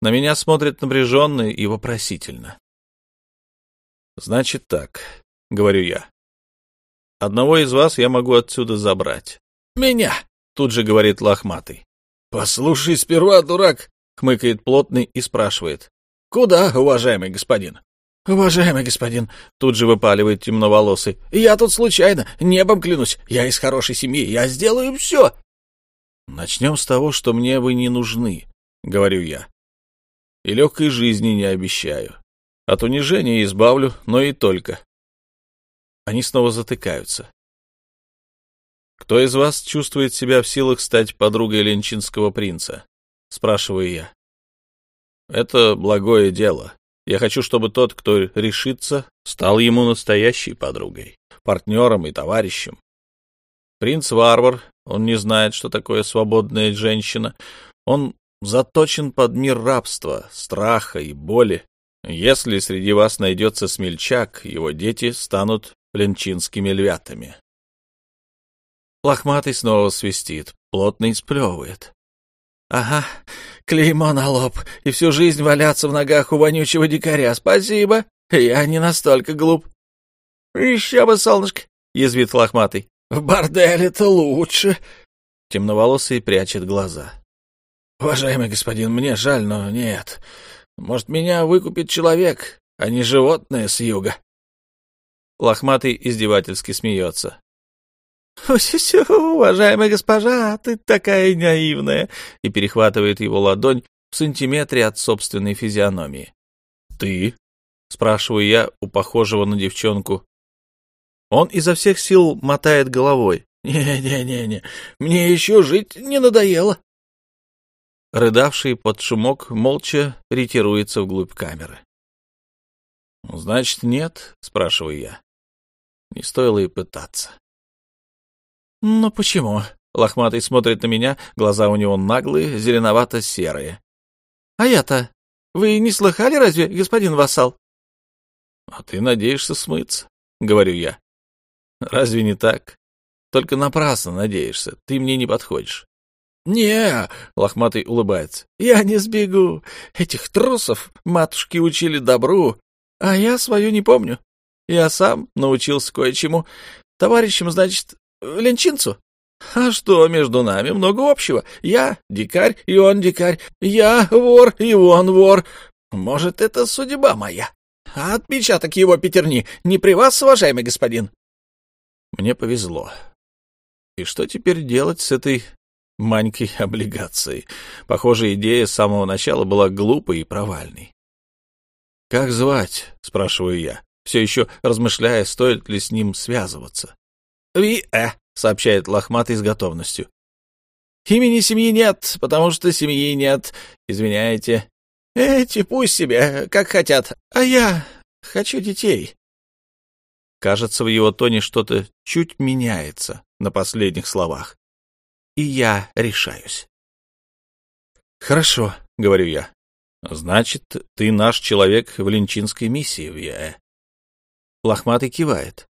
На меня смотрит напряженно и вопросительно. Значит так, — говорю я. Одного из вас я могу отсюда забрать. Меня, — тут же говорит лохматый. Послушай сперва, дурак, — хмыкает плотный и спрашивает. Куда, уважаемый господин? «Уважаемый господин», — тут же выпаливает темноволосый, — «я тут случайно, небом клянусь, я из хорошей семьи, я сделаю все». «Начнем с того, что мне вы не нужны», — говорю я. «И легкой жизни не обещаю. От унижения избавлю, но и только. Они снова затыкаются. Кто из вас чувствует себя в силах стать подругой ленчинского принца? Спрашиваю я. Это благое дело. Я хочу, чтобы тот, кто решится, стал ему настоящей подругой, партнером и товарищем. Принц варвар, он не знает, что такое свободная женщина. Он заточен под мир рабства, страха и боли. Если среди вас найдется смельчак, его дети станут ленчинскими львятами. Лохматый снова свистит, плотно сплевывает. Ага, клеймо на лоб, и всю жизнь валяться в ногах у вонючего дикаря. Спасибо, я не настолько глуп. Еще бы, солнышко, язвит лохматый. В борделе-то лучше. Темноволосый прячет глаза. Уважаемый господин, мне жаль, но нет. Может, меня выкупит человек, а не животное с юга. Лохматый издевательски смеется. Уважаемая госпожа, ты такая наивная!» и перехватывает его ладонь в сантиметре от собственной физиономии. «Ты?» — спрашиваю я у похожего на девчонку. Он изо всех сил мотает головой. «Не-не-не-не, мне еще жить не надоело!» Рыдавший под шумок молча ретируется вглубь камеры. «Значит, нет?» — спрашиваю я. Не стоило и пытаться. «Но почему?» — лохматый смотрит на меня, глаза у него наглые, зеленовато-серые. «А я-то? Вы не слыхали разве, господин вассал?» «А ты надеешься смыться?» — говорю я. «Разве не так? Только напрасно надеешься, ты мне не подходишь». «Не», — лохматый улыбается, — «я не сбегу. Этих трусов матушки учили добру, а я свою не помню. Я сам научился кое-чему. Товарищем, значит, Ленчинцу? А что между нами много общего? Я дикарь, и он дикарь. Я вор, и он вор. Может, это судьба моя. А отпечаток его пятерни не при вас, уважаемый господин? Мне повезло. И что теперь делать с этой манькой облигацией? Похоже, идея с самого начала была глупой и провальной. «Как звать?» — спрашиваю я, все еще размышляя, стоит ли с ним связываться. «Ви-э», — сообщает лохматый с готовностью. «Имени семьи нет, потому что семьи нет. Извиняйте. Эти пусть себе, как хотят, а я хочу детей». Кажется, в его тоне что-то чуть меняется на последних словах. И я решаюсь. «Хорошо», — говорю я. «Значит, ты наш человек в линчинской миссии, Виэ». Лохматый кивает.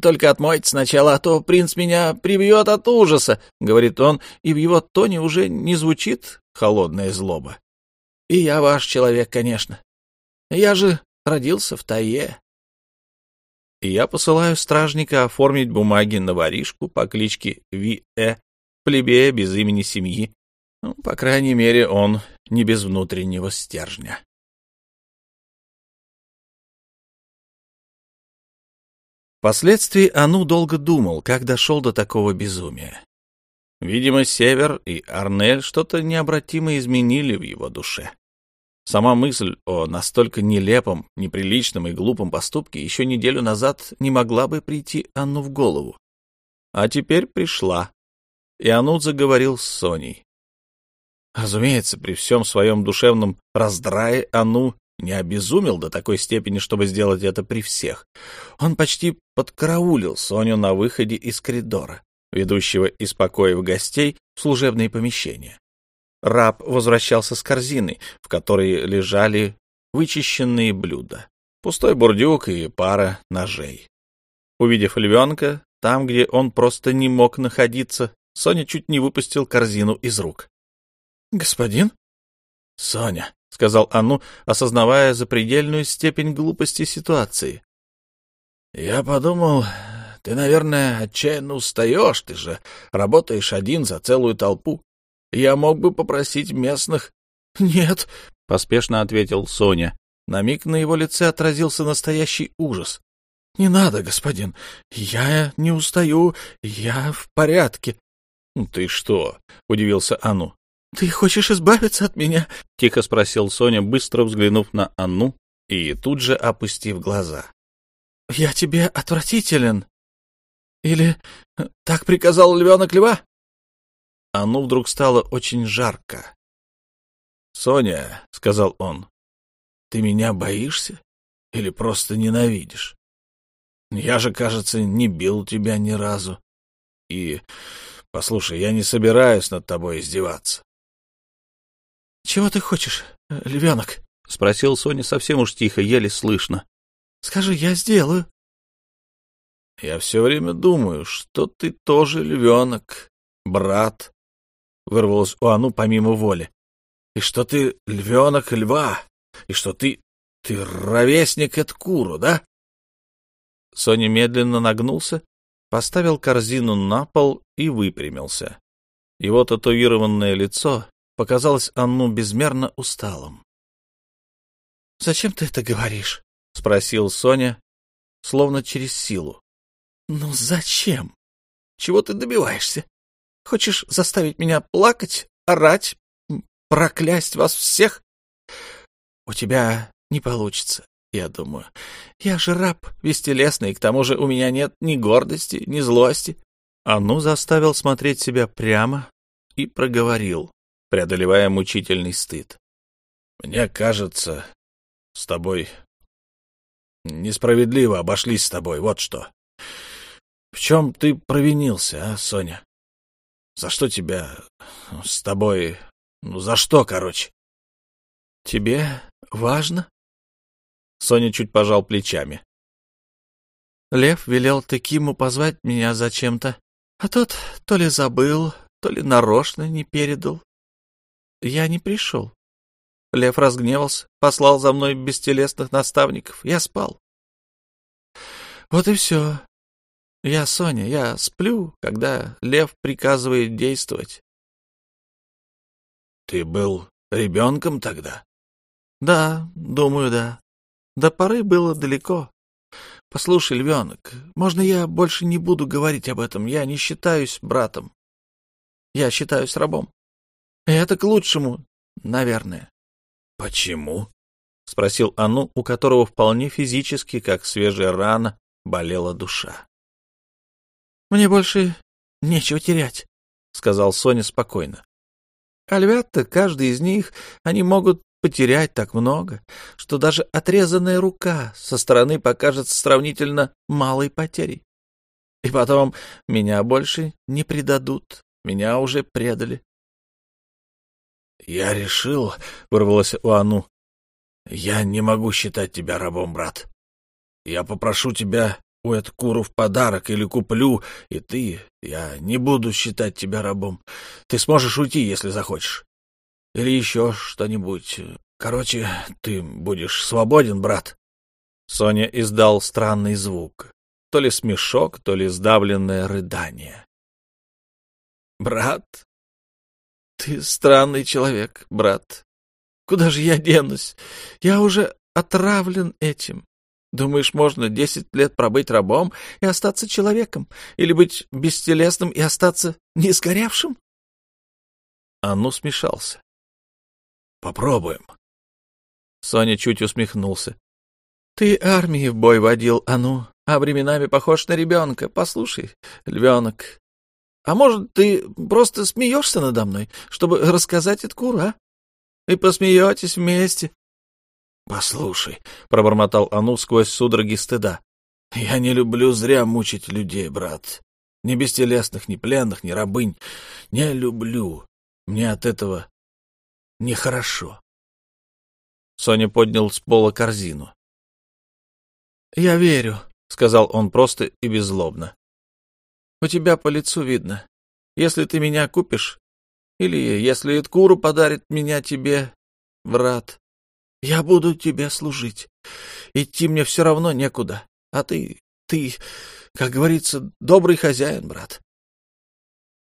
«Только отмойте сначала, а то принц меня прибьет от ужаса», — говорит он, и в его тоне уже не звучит холодная злоба. «И я ваш человек, конечно. Я же родился в Тае». И я посылаю стражника оформить бумаги на воришку по кличке Ви-Э, плебея без имени семьи. Ну, по крайней мере, он не без внутреннего стержня. Впоследствии Ану долго думал, как дошел до такого безумия. Видимо, Север и Арнель что-то необратимо изменили в его душе. Сама мысль о настолько нелепом, неприличном и глупом поступке еще неделю назад не могла бы прийти Анну в голову. А теперь пришла, и Ану заговорил с Соней. Разумеется, при всем своем душевном раздрае Ану не обезумел до такой степени, чтобы сделать это при всех. Он почти подкараулил Соню на выходе из коридора, ведущего из покоев гостей в служебные помещения. Раб возвращался с корзиной, в которой лежали вычищенные блюда, пустой бурдюк и пара ножей. Увидев львенка, там, где он просто не мог находиться, Соня чуть не выпустил корзину из рук. — Господин? — Соня, — сказал Анну, осознавая запредельную степень глупости ситуации. — Я подумал, ты, наверное, отчаянно устаешь, ты же работаешь один за целую толпу. Я мог бы попросить местных... — Нет, — поспешно ответил Соня. На миг на его лице отразился настоящий ужас. — Не надо, господин. Я не устаю, я в порядке. — Ты что? — удивился Ану. «Ты хочешь избавиться от меня?» — тихо спросил Соня, быстро взглянув на Анну и тут же опустив глаза. «Я тебе отвратителен». Или так приказал львенок льва? А ну вдруг стало очень жарко. — Соня, — сказал он, — ты меня боишься или просто ненавидишь? Я же, кажется, не бил тебя ни разу. И, послушай, я не собираюсь над тобой издеваться. — Чего ты хочешь, львенок? — спросил Соня совсем уж тихо, еле слышно. — Скажи, я сделаю. — Я все время думаю, что ты тоже львенок, брат, — вырвалось у Ану помимо воли. — И что ты львенок льва, и что ты... ты ровесник Эткуру, да? Соня медленно нагнулся, поставил корзину на пол и выпрямился. Его татуированное лицо показалось Анну безмерно усталым. — Зачем ты это говоришь? — спросил Соня, словно через силу. — Ну зачем? Чего ты добиваешься? Хочешь заставить меня плакать, орать, проклясть вас всех? У тебя не получится, я думаю. Я же раб бестелесный, к тому же у меня нет ни гордости, ни злости. Анну заставил смотреть себя прямо и проговорил, преодолевая мучительный стыд. — Мне кажется, с тобой несправедливо обошлись с тобой, вот что. В чем ты провинился, а, Соня? За что тебя с тобой... Ну, за что, короче? Тебе важно? Соня чуть пожал плечами. Лев велел Текиму позвать меня зачем-то, а тот то ли забыл, то ли нарочно не передал. Я не пришел. Лев разгневался, послал за мной бестелесных наставников. Я спал. Вот и все. Я Соня, я сплю, когда Лев приказывает действовать. Ты был ребенком тогда? Да, думаю, да. До поры было далеко. Послушай, львенок, можно я больше не буду говорить об этом? Я не считаюсь братом. Я считаюсь рабом. Это к лучшему, наверное. — Почему? — спросил Ану, у которого вполне физически, как свежая рана, болела душа. — Мне больше нечего терять, — сказал Соня спокойно. — А львят-то, каждый из них, они могут потерять так много, что даже отрезанная рука со стороны покажется сравнительно малой потерей. И потом меня больше не предадут, меня уже предали. «Я решил», — вырвалось у Ану, — «я не могу считать тебя рабом, брат. Я попрошу тебя у Эдкуру в подарок или куплю, и ты, я не буду считать тебя рабом. Ты сможешь уйти, если захочешь. Или еще что-нибудь. Короче, ты будешь свободен, брат». Соня издал странный звук. То ли смешок, то ли сдавленное рыдание. «Брат, ты странный человек, брат. Куда же я денусь? Я уже отравлен этим. Думаешь, можно десять лет пробыть рабом и остаться человеком? Или быть бестелесным и остаться не сгоревшим? Ану смешался. Попробуем. Соня чуть усмехнулся. Ты армии в бой водил, Ану, а временами похож на ребенка. Послушай, львенок, а может, ты просто смеешься надо мной, чтобы рассказать Эдкуру, а? И посмеетесь вместе. — Послушай, — пробормотал Ану сквозь судороги стыда, — я не люблю зря мучить людей, брат. Ни бестелесных, ни пленных, ни рабынь. Не люблю. Мне от этого нехорошо. Соня поднял с пола корзину. — Я верю, — сказал он просто и беззлобно. У тебя по лицу видно. Если ты меня купишь, или если Эдкуру подарит меня тебе, брат, я буду тебе служить. Идти мне все равно некуда. А ты, ты, как говорится, добрый хозяин, брат.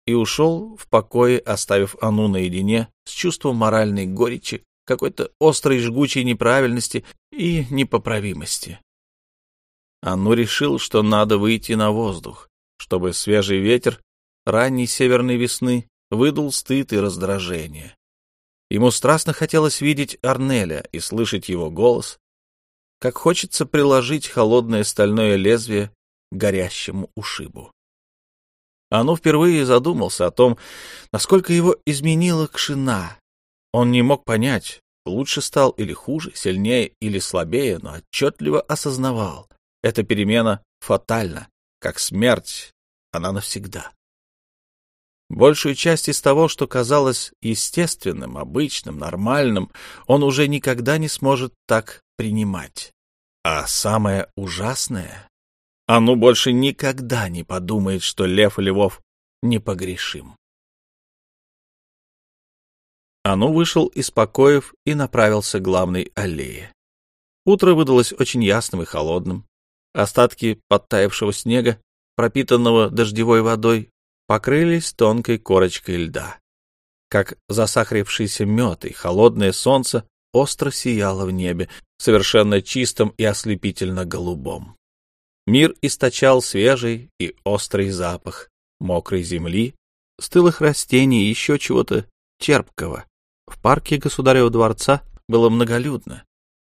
И ушел в покое, оставив Ану наедине с чувством моральной горечи, какой-то острой жгучей неправильности и непоправимости. Ану решил, что надо выйти на воздух, чтобы свежий ветер ранней северной весны выдул стыд и раздражение. Ему страстно хотелось видеть Арнеля и слышать его голос, как хочется приложить холодное стальное лезвие к горящему ушибу. Ану впервые задумался о том, насколько его изменила Кшина. Он не мог понять, лучше стал или хуже, сильнее или слабее, но отчетливо осознавал. Эта перемена фатальна, как смерть, она навсегда. Большую часть из того, что казалось естественным, обычным, нормальным, он уже никогда не сможет так принимать. А самое ужасное, оно больше никогда не подумает, что Лев Львов непогрешим. Ану вышел из покоев и направился к главной аллее. Утро выдалось очень ясным и холодным. Остатки подтаявшего снега, пропитанного дождевой водой, покрылись тонкой корочкой льда. Как засахарившийся мед и холодное солнце остро сияло в небе, совершенно чистым и ослепительно голубом. Мир источал свежий и острый запах мокрой земли, стылых растений и еще чего-то терпкого. В парке Государева дворца было многолюдно.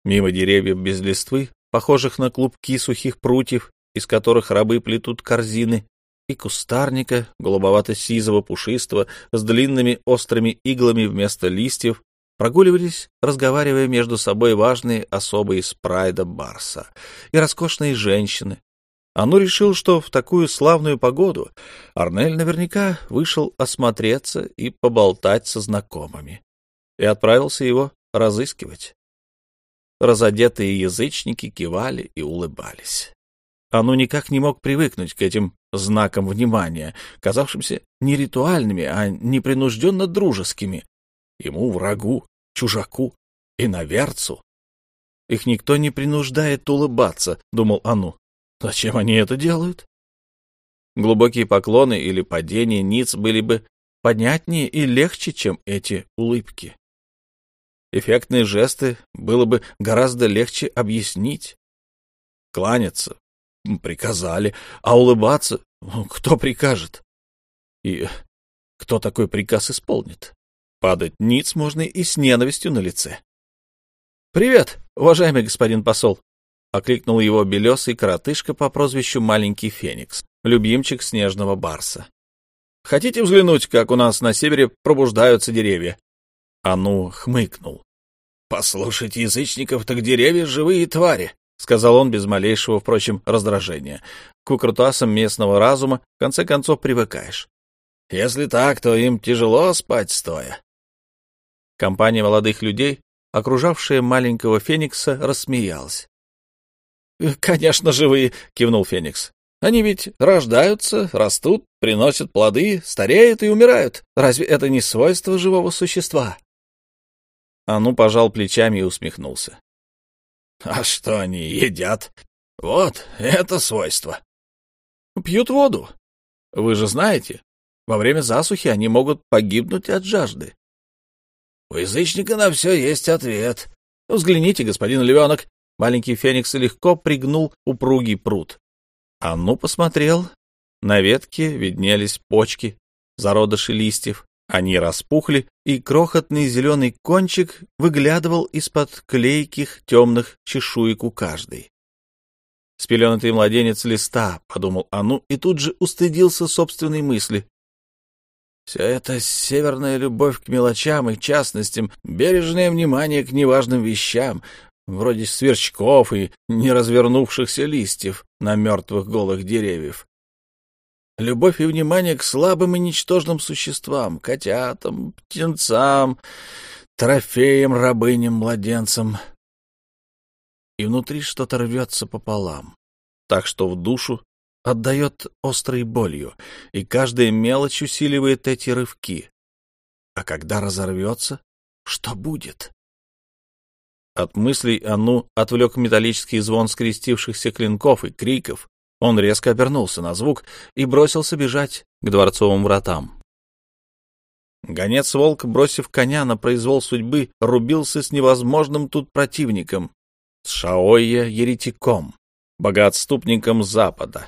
Мимо деревьев без листвы, похожих на клубки сухих прутьев, из которых рабы плетут корзины, и кустарника, голубовато-сизого пушистого, с длинными острыми иглами вместо листьев, прогуливались, разговаривая между собой важные особы из прайда Барса и роскошные женщины. Ану решил, что в такую славную погоду Арнель наверняка вышел осмотреться и поболтать со знакомыми, и отправился его разыскивать. Разодетые язычники кивали и улыбались. Ану никак не мог привыкнуть к этим знакам внимания, казавшимся не ритуальными, а непринужденно дружескими. Ему, врагу, чужаку, и наверцу. Их никто не принуждает улыбаться, — думал Ану. Зачем они это делают? Глубокие поклоны или падения ниц были бы понятнее и легче, чем эти улыбки. Эффектные жесты было бы гораздо легче объяснить. Кланяться приказали, а улыбаться кто прикажет? И кто такой приказ исполнит? Падать ниц можно и с ненавистью на лице. — Привет, уважаемый господин посол! — окликнул его белесый коротышка по прозвищу Маленький Феникс, любимчик снежного барса. — Хотите взглянуть, как у нас на севере пробуждаются деревья? Ану хмыкнул. — Послушать язычников, так деревья — живые твари. — сказал он без малейшего, впрочем, раздражения. — К укрутасам местного разума в конце концов привыкаешь. Если так, то им тяжело спать стоя. Компания молодых людей, окружавшая маленького Феникса, рассмеялась. — Конечно, живые, — кивнул Феникс. — Они ведь рождаются, растут, приносят плоды, стареют и умирают. Разве это не свойство живого существа? Ану пожал плечами и усмехнулся. А что они едят? Вот, это свойство. Пьют воду. Вы же знаете, во время засухи они могут погибнуть от жажды. У язычника на все есть ответ. Взгляните, господин львенок. Маленький феникс легко пригнул упругий пруд. А ну посмотрел. На ветке виднелись почки, зародыши листьев. Они распухли, и крохотный зеленый кончик выглядывал из-под клейких темных чешуек у каждой. «Спеленатый младенец листа», — подумал Ану, и тут же устыдился собственной мысли. «Все это северная любовь к мелочам и частностям, бережное внимание к неважным вещам, вроде сверчков и неразвернувшихся листьев на мертвых голых деревьев. Любовь и внимание к слабым и ничтожным существам, котятам, птенцам, трофеям, рабыням, младенцам. И внутри что-то рвется пополам, так что в душу отдает острой болью, и каждая мелочь усиливает эти рывки. А когда разорвется, что будет? От мыслей Анну отвлек металлический звон скрестившихся клинков и криков, он резко обернулся на звук и бросился бежать к дворцовым вратам. Гонец-волк, бросив коня на произвол судьбы, рубился с невозможным тут противником, с Шаоя-еретиком, богоотступником Запада.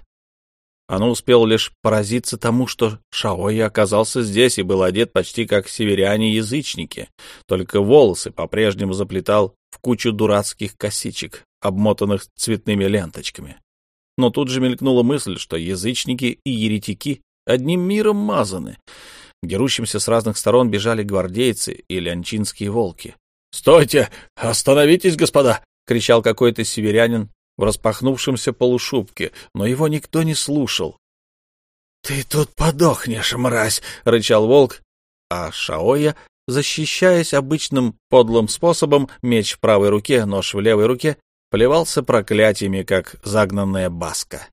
Оно успел лишь поразиться тому, что Шаоя оказался здесь и был одет почти как северяне-язычники, только волосы по-прежнему заплетал в кучу дурацких косичек, обмотанных цветными ленточками но тут же мелькнула мысль, что язычники и еретики одним миром мазаны. Дерущимся с разных сторон бежали гвардейцы и лянчинские волки. — Стойте! Остановитесь, господа! — кричал какой-то северянин в распахнувшемся полушубке, но его никто не слушал. — Ты тут подохнешь, мразь! — рычал волк, а Шаоя, защищаясь обычным подлым способом, меч в правой руке, нож в левой руке, плевался проклятиями, как загнанная баска.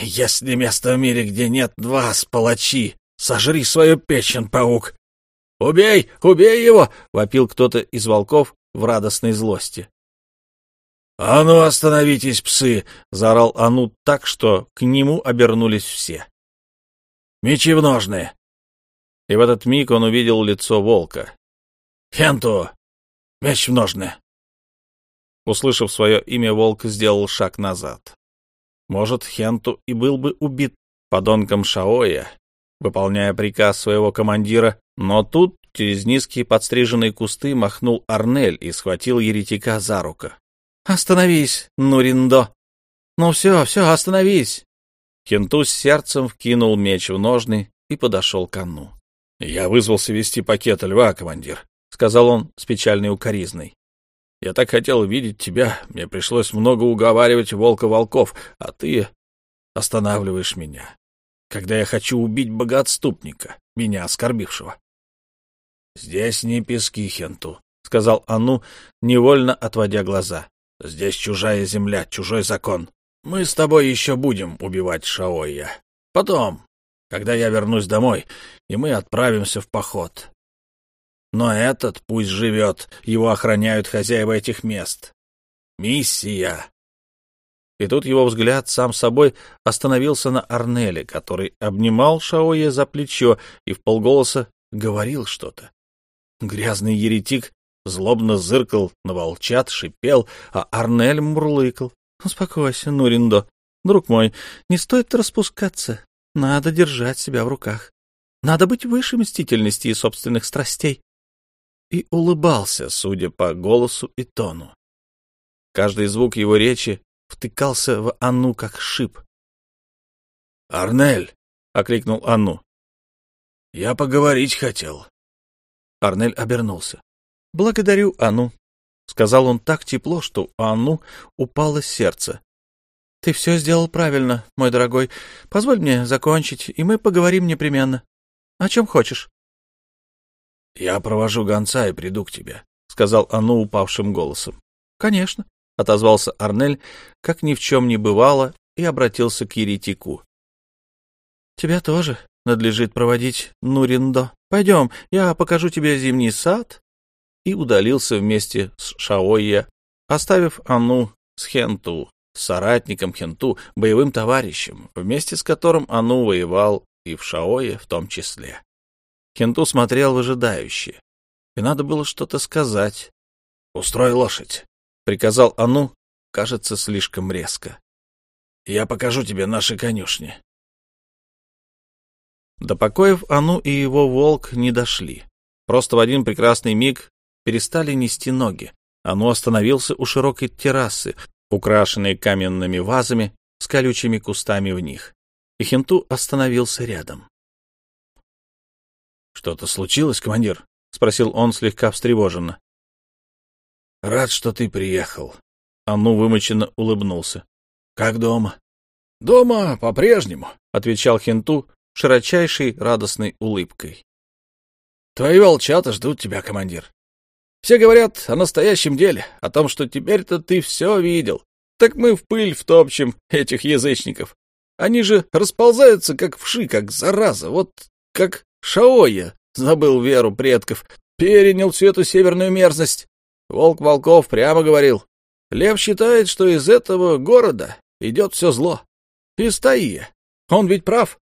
«Если место в мире, где нет вас, палачи, сожри свою печень, паук!» «Убей! Убей его!» — вопил кто-то из волков в радостной злости. «А ну, остановитесь, псы!» — заорал Анут так, что к нему обернулись все. «Мечи в ножны!» И в этот миг он увидел лицо волка. «Хенту! Меч в ножны!» Услышав свое имя, волк сделал шаг назад. Может, Хенту и был бы убит подонком Шаоя, выполняя приказ своего командира, но тут через низкие подстриженные кусты махнул Арнель и схватил еретика за руку. «Остановись, Нуриндо! Ну все, все, остановись!» Хенту с сердцем вкинул меч в ножны и подошел к Анну. «Я вызвался вести пакет льва, командир», — сказал он с печальной укоризной. «Я так хотел увидеть тебя, мне пришлось много уговаривать волка-волков, а ты останавливаешь меня, когда я хочу убить богоотступника, меня оскорбившего». «Здесь не пески, Хенту», — сказал Ану, невольно отводя глаза. Здесь чужая земля, чужой закон. Мы с тобой еще будем убивать Шаоя. Потом, когда я вернусь домой, и мы отправимся в поход. Но этот пусть живет, его охраняют хозяева этих мест. Миссия. И тут его взгляд сам собой остановился на Арнеле, который обнимал Шаоя за плечо и в полголоса говорил что-то. Грязный еретик злобно зыркал на волчат, шипел, а Арнель мурлыкал. — Успокойся, Нуриндо. Друг мой, не стоит распускаться. Надо держать себя в руках. Надо быть выше мстительности и собственных страстей. И улыбался, судя по голосу и тону. Каждый звук его речи втыкался в Анну как шип. — Арнель! — окликнул Анну. — Я поговорить хотел. Арнель обернулся. «Благодарю Анну», — сказал он так тепло, что у Анну упало сердце. «Ты все сделал правильно, мой дорогой. Позволь мне закончить, и мы поговорим непременно. О чем хочешь?» «Я провожу гонца и приду к тебе», — сказал Анну упавшим голосом. «Конечно», — отозвался Арнель, как ни в чем не бывало, и обратился к еретику. «Тебя тоже надлежит проводить, Нуриндо. Пойдем, я покажу тебе зимний сад, и удалился вместе с Шаоя, оставив Ану с Хенту, соратником Хенту, боевым товарищем, вместе с которым Ану воевал и в Шаое в том числе. Хенту смотрел выжидающе, и надо было что-то сказать. — Устрой лошадь, — приказал Ану, кажется, слишком резко. — Я покажу тебе наши конюшни. До покоев Ану и его волк не дошли. Просто в один прекрасный миг перестали нести ноги. Оно остановился у широкой террасы, украшенной каменными вазами с колючими кустами в них. И Хинту остановился рядом. — Что-то случилось, командир? — спросил он слегка встревоженно. — Рад, что ты приехал. Анну вымоченно улыбнулся. — Как дома? — Дома по-прежнему, — отвечал Хинту широчайшей радостной улыбкой. — Твои волчата ждут тебя, командир. Все говорят о настоящем деле, о том, что теперь-то ты все видел. Так мы в пыль втопчем этих язычников. Они же расползаются, как вши, как зараза, вот как Шаоя забыл веру предков, перенял всю эту северную мерзость. Волк Волков прямо говорил. Лев считает, что из этого города идет все зло. Из. Он ведь прав.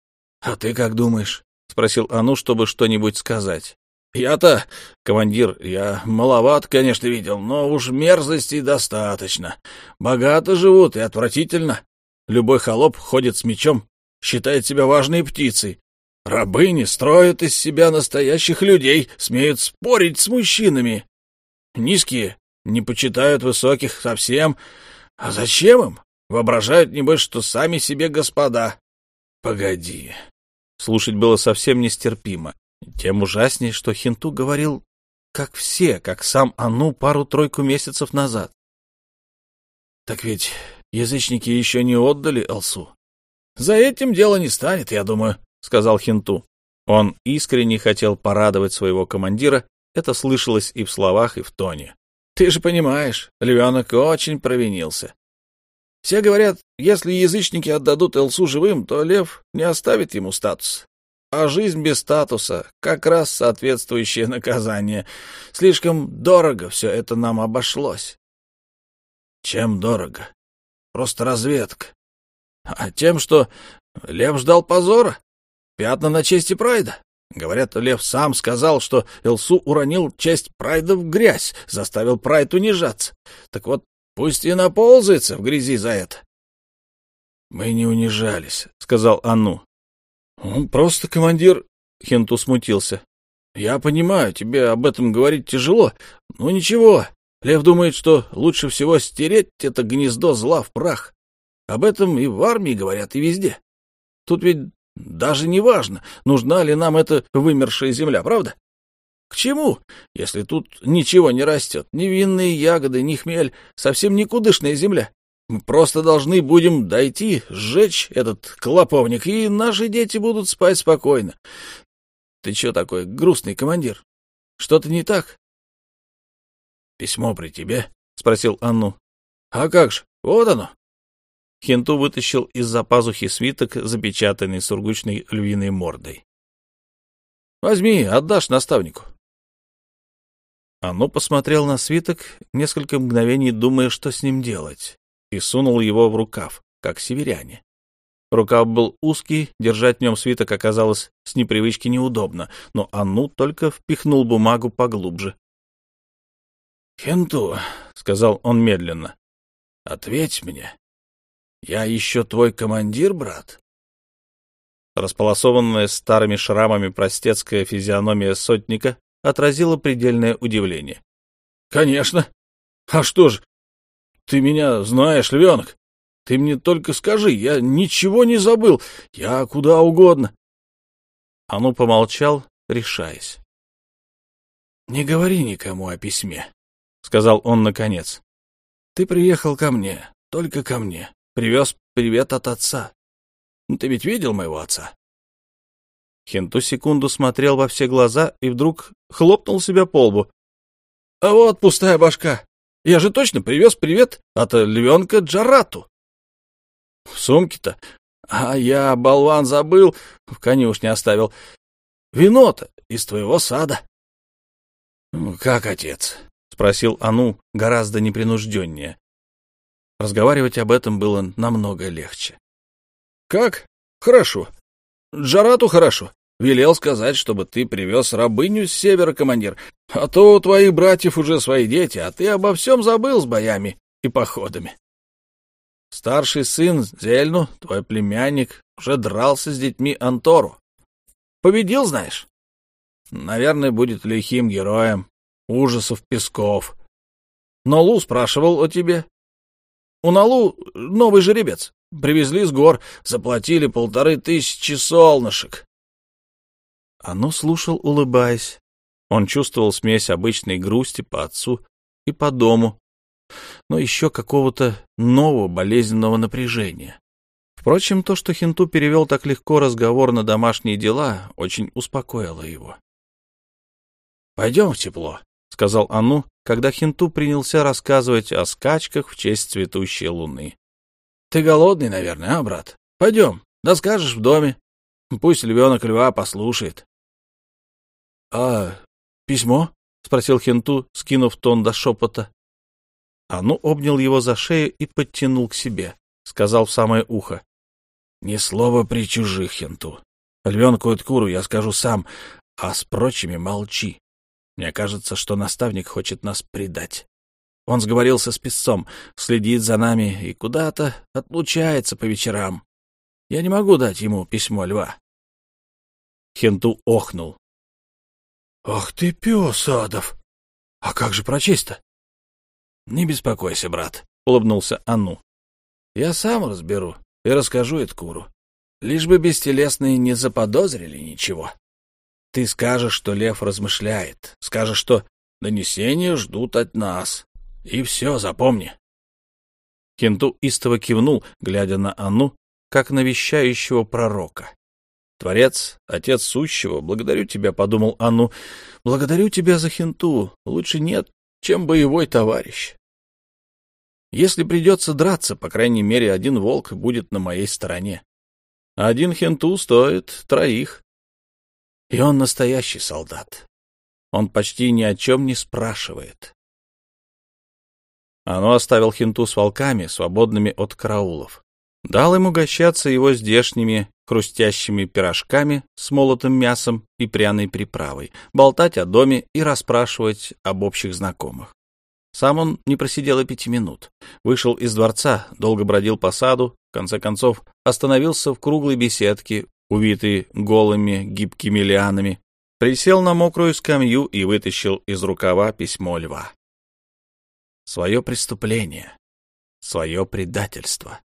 — А ты как думаешь? — спросил Ану, чтобы что-нибудь сказать. Я-то, командир, я маловат, конечно, видел, но уж мерзости достаточно. Богато живут и отвратительно. Любой холоп ходит с мечом, считает себя важной птицей. Рабыни строят из себя настоящих людей, смеют спорить с мужчинами. Низкие не почитают высоких совсем. А зачем им? Воображают, небось, что сами себе господа. погоди. Слушать было совсем нестерпимо. Тем ужаснее, что Хинту говорил, как все, как сам Ану пару-тройку месяцев назад. Так ведь язычники еще не отдали Алсу. За этим дело не станет, я думаю, — сказал Хинту. Он искренне хотел порадовать своего командира, это слышалось и в словах, и в тоне. Ты же понимаешь, львенок очень провинился. Все говорят, если язычники отдадут Элсу живым, то лев не оставит ему статус. А жизнь без статуса — как раз соответствующее наказание. Слишком дорого все это нам обошлось. Чем дорого? Просто разведка. А тем, что лев ждал позора? Пятна на чести Прайда? Говорят, Лев сам сказал, что Элсу уронил часть Прайда в грязь, заставил Прайд унижаться. Так вот, пусть и наползается в грязи за это. — Мы не унижались, — сказал Анну. — Просто командир... — Хенту смутился. — Я понимаю, тебе об этом говорить тяжело, но ничего. Лев думает, что лучше всего стереть это гнездо зла в прах. Об этом и в армии говорят, и везде. Тут ведь даже не важно, нужна ли нам эта вымершая земля, правда? К чему, если тут ничего не растет, ни винные ягоды, ни хмель, совсем никудышная земля? Мы просто должны будем дойти, сжечь этот клоповник, и наши дети будут спать спокойно. Ты что такой грустный, командир? Что-то не так? — Письмо при тебе? — спросил Анну. — А как же, вот оно. Хинту вытащил из-за пазухи свиток, запечатанный сургучной львиной мордой. — Возьми, отдашь наставнику. Оно посмотрел на свиток, несколько мгновений думая, что с ним делать, и сунул его в рукав, как северяне. Рукав был узкий, держать в нем свиток оказалось с непривычки неудобно, но Анну только впихнул бумагу поглубже. — Хенту, — сказал он медленно, — ответь мне, я еще твой командир, брат? Располосованная старыми шрамами простецкая физиономия сотника отразила предельное удивление. — Конечно. А что ж, ты меня знаешь, львенок. Ты мне только скажи, я ничего не забыл, я куда угодно. Ану помолчал, решаясь. — Не говори никому о письме, — сказал он наконец. — Ты приехал ко мне, только ко мне. Привез привет от отца. Ну, ты ведь видел моего отца? Хенту секунду смотрел во все глаза и вдруг хлопнул себя по лбу. — А вот пустая башка. Я же точно привез привет от львенка Джарату. — В сумке-то? А я, болван, забыл, в конюшне оставил. Вино-то из твоего сада. — Как отец? — спросил Ану гораздо непринужденнее. Разговаривать об этом было намного легче. — Как? Хорошо. Джарату хорошо. Велел сказать, чтобы ты привез рабыню с севера, командир. А то у твоих братьев уже свои дети, а ты обо всем забыл с боями и походами. Старший сын Зельну, твой племянник, уже дрался с детьми Антору. Победил, знаешь? Наверное, будет лихим героем ужасов песков. Но Лу спрашивал о тебе, у Налу новый жеребец. Привезли с гор, заплатили полторы тысячи солнышек. Оно слушал, улыбаясь. Он чувствовал смесь обычной грусти по отцу и по дому, но еще какого-то нового болезненного напряжения. Впрочем, то, что Хинту перевел так легко разговор на домашние дела, очень успокоило его. — Пойдем в тепло, — сказал Ану, когда Хинту принялся рассказывать о скачках в честь цветущей луны. — Ты голодный, наверное, а, брат? Пойдем, да скажешь в доме. Пусть львенок льва послушает. — А письмо? — спросил Хинту, скинув тон до шепота. Ану обнял его за шею и подтянул к себе, сказал в самое ухо. — Ни слова при чужих, Хинту. Львенку и Ткуру я скажу сам, а с прочими молчи. Мне кажется, что наставник хочет нас предать. Он сговорился с песцом, следит за нами и куда-то отлучается по вечерам. Я не могу дать ему письмо льва. Хенту охнул. — Ах ты, пес, Адов! А как же прочесть-то? — Не беспокойся, брат, — улыбнулся Анну. — Я сам разберу и расскажу Эдкуру. Лишь бы бестелесные не заподозрили ничего. Ты скажешь, что лев размышляет, скажешь, что донесения ждут от нас. И все, запомни. Кенту истово кивнул, глядя на Анну, как на вещающего пророка. Творец, Отец Сущего, благодарю тебя, — подумал Анну, — благодарю тебя за хинту. Лучше нет, чем боевой товарищ. Если придется драться, по крайней мере, один волк будет на моей стороне. Один хинту стоит троих. И он настоящий солдат. Он почти ни о чем не спрашивает. Оно оставил хинту с волками, свободными от караулов. Дал им угощаться его здешними хрустящими пирожками с молотым мясом и пряной приправой, болтать о доме и расспрашивать об общих знакомых. Сам он не просидел и пяти минут. Вышел из дворца, долго бродил по саду, в конце концов остановился в круглой беседке, увитой голыми гибкими лианами, присел на мокрую скамью и вытащил из рукава письмо льва. Свое преступление, свое предательство.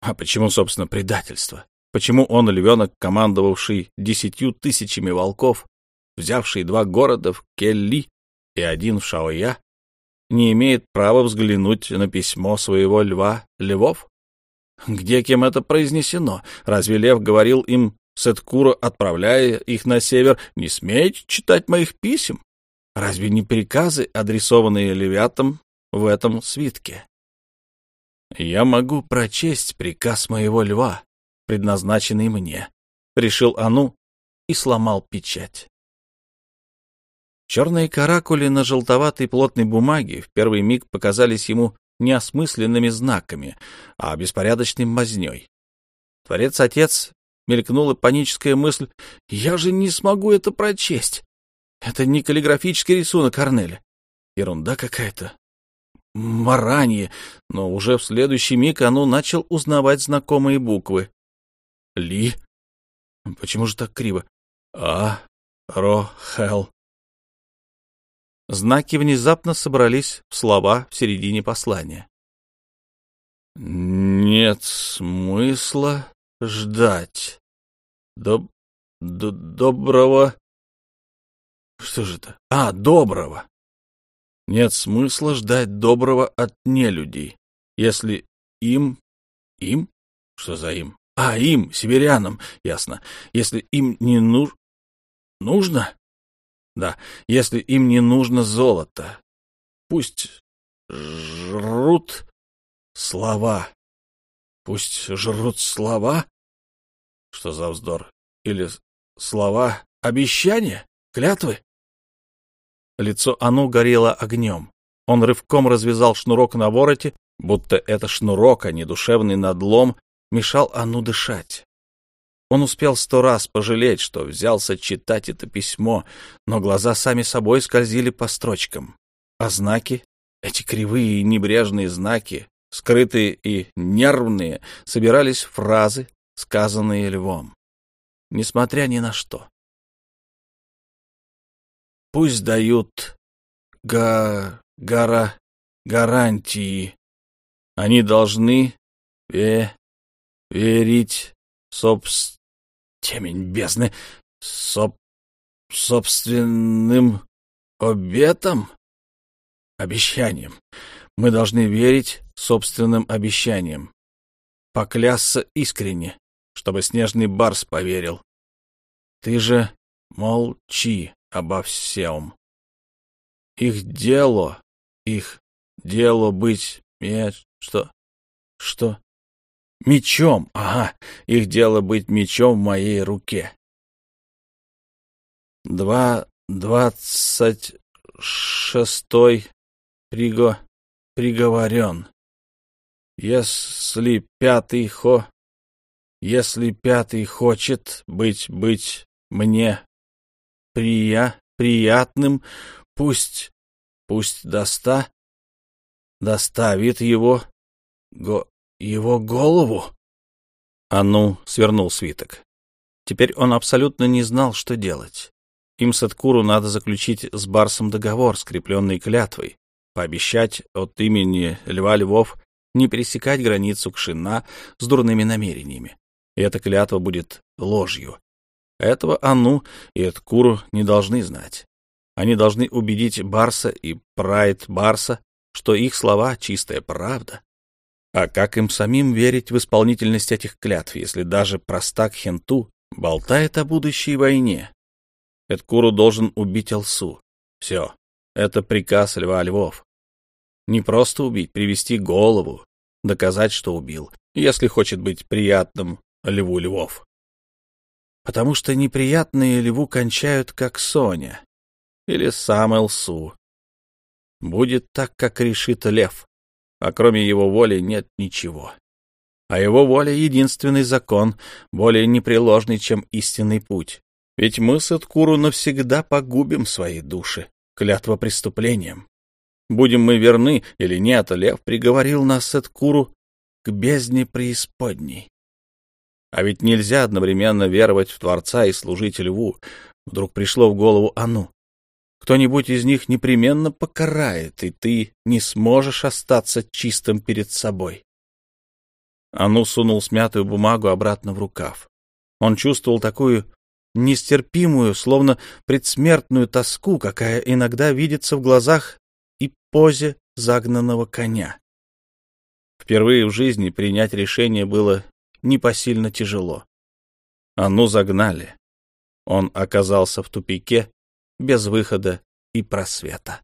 А почему, собственно, предательство? Почему он, львенок, командовавший десятью тысячами волков, взявший два города в Келли и один в Шаоя, не имеет права взглянуть на письмо своего льва львов? Где кем это произнесено? Разве лев говорил им, Сеткура, отправляя их на север, «Не смейте читать моих писем»? Разве не приказы, адресованные левятам в этом свитке? Я могу прочесть приказ моего льва, предназначенный мне, — решил Ану и сломал печать. Черные каракули на желтоватой плотной бумаге в первый миг показались ему неосмысленными знаками, а беспорядочной мазней. Творец-отец мелькнула паническая мысль «Я же не смогу это прочесть! Это не каллиграфический рисунок Корнеля. Ерунда какая-то маранье, но уже в следующий миг оно начал узнавать знакомые буквы. Ли. Почему же так криво? А, Ро, Хел. Знаки внезапно собрались в слова в середине послания. Нет смысла ждать. Доб... Доброго... Что же это? А, доброго. Нет смысла ждать доброго от нелюдей, если им... Им? Что за им? А, им, северянам, ясно. Если им не нуж... нужно? Да, если им не нужно золото, пусть жрут слова. Пусть жрут слова? Что за вздор? Или слова обещания? Клятвы? Лицо Ану горело огнем. Он рывком развязал шнурок на вороте, будто это шнурок, а не душевный надлом, мешал Ану дышать. Он успел сто раз пожалеть, что взялся читать это письмо, но глаза сами собой скользили по строчкам. А знаки, эти кривые и небрежные знаки, скрытые и нервные, собирались фразы, сказанные львом. Несмотря ни на что. Пусть дают га гора гарантии. Они должны ве верить собс темень бездны соб собственным обетам, обещаниям. Мы должны верить собственным обещаниям, поклясться искренне, чтобы снежный барс поверил. Ты же молчи, обо всем. Их дело, их дело быть меч... Что? Что? Мечом, ага, их дело быть мечом в моей руке. Два двадцать шестой приго... приговорен. Если пятый хо... Если пятый хочет быть быть мне прия приятным, пусть, пусть доста, доставит его, го, его голову. А ну, свернул свиток. Теперь он абсолютно не знал, что делать. Им Садкуру надо заключить с Барсом договор, скрепленный клятвой, пообещать от имени Льва Львов не пересекать границу Кшина с дурными намерениями, и эта клятва будет ложью. Этого Ану и Эдкуру не должны знать. Они должны убедить Барса и Прайд Барса, что их слова — чистая правда. А как им самим верить в исполнительность этих клятв, если даже простак Хенту болтает о будущей войне? Эдкуру должен убить Алсу. Все. Это приказ Льва Львов. Не просто убить, привести голову, доказать, что убил, если хочет быть приятным Льву Львов. Потому что неприятные Льву кончают, как Соня или сам Элсу. Будет так, как решит Лев, а кроме его воли нет ничего. А его воля — единственный закон, более непреложный, чем истинный путь. Ведь мы с Эдкуру навсегда погубим свои души, клятва преступлением. Будем мы верны или нет, Лев приговорил нас с Эдкуру к бездне преисподней. А ведь нельзя одновременно веровать в Творца и служить Льву. Вдруг пришло в голову Ану. Кто-нибудь из них непременно покарает, и ты не сможешь остаться чистым перед собой. Ану сунул смятую бумагу обратно в рукав. Он чувствовал такую нестерпимую, словно предсмертную тоску, какая иногда видится в глазах и позе загнанного коня. Впервые в жизни принять решение было непосильно тяжело. Анну загнали. Он оказался в тупике, без выхода и просвета.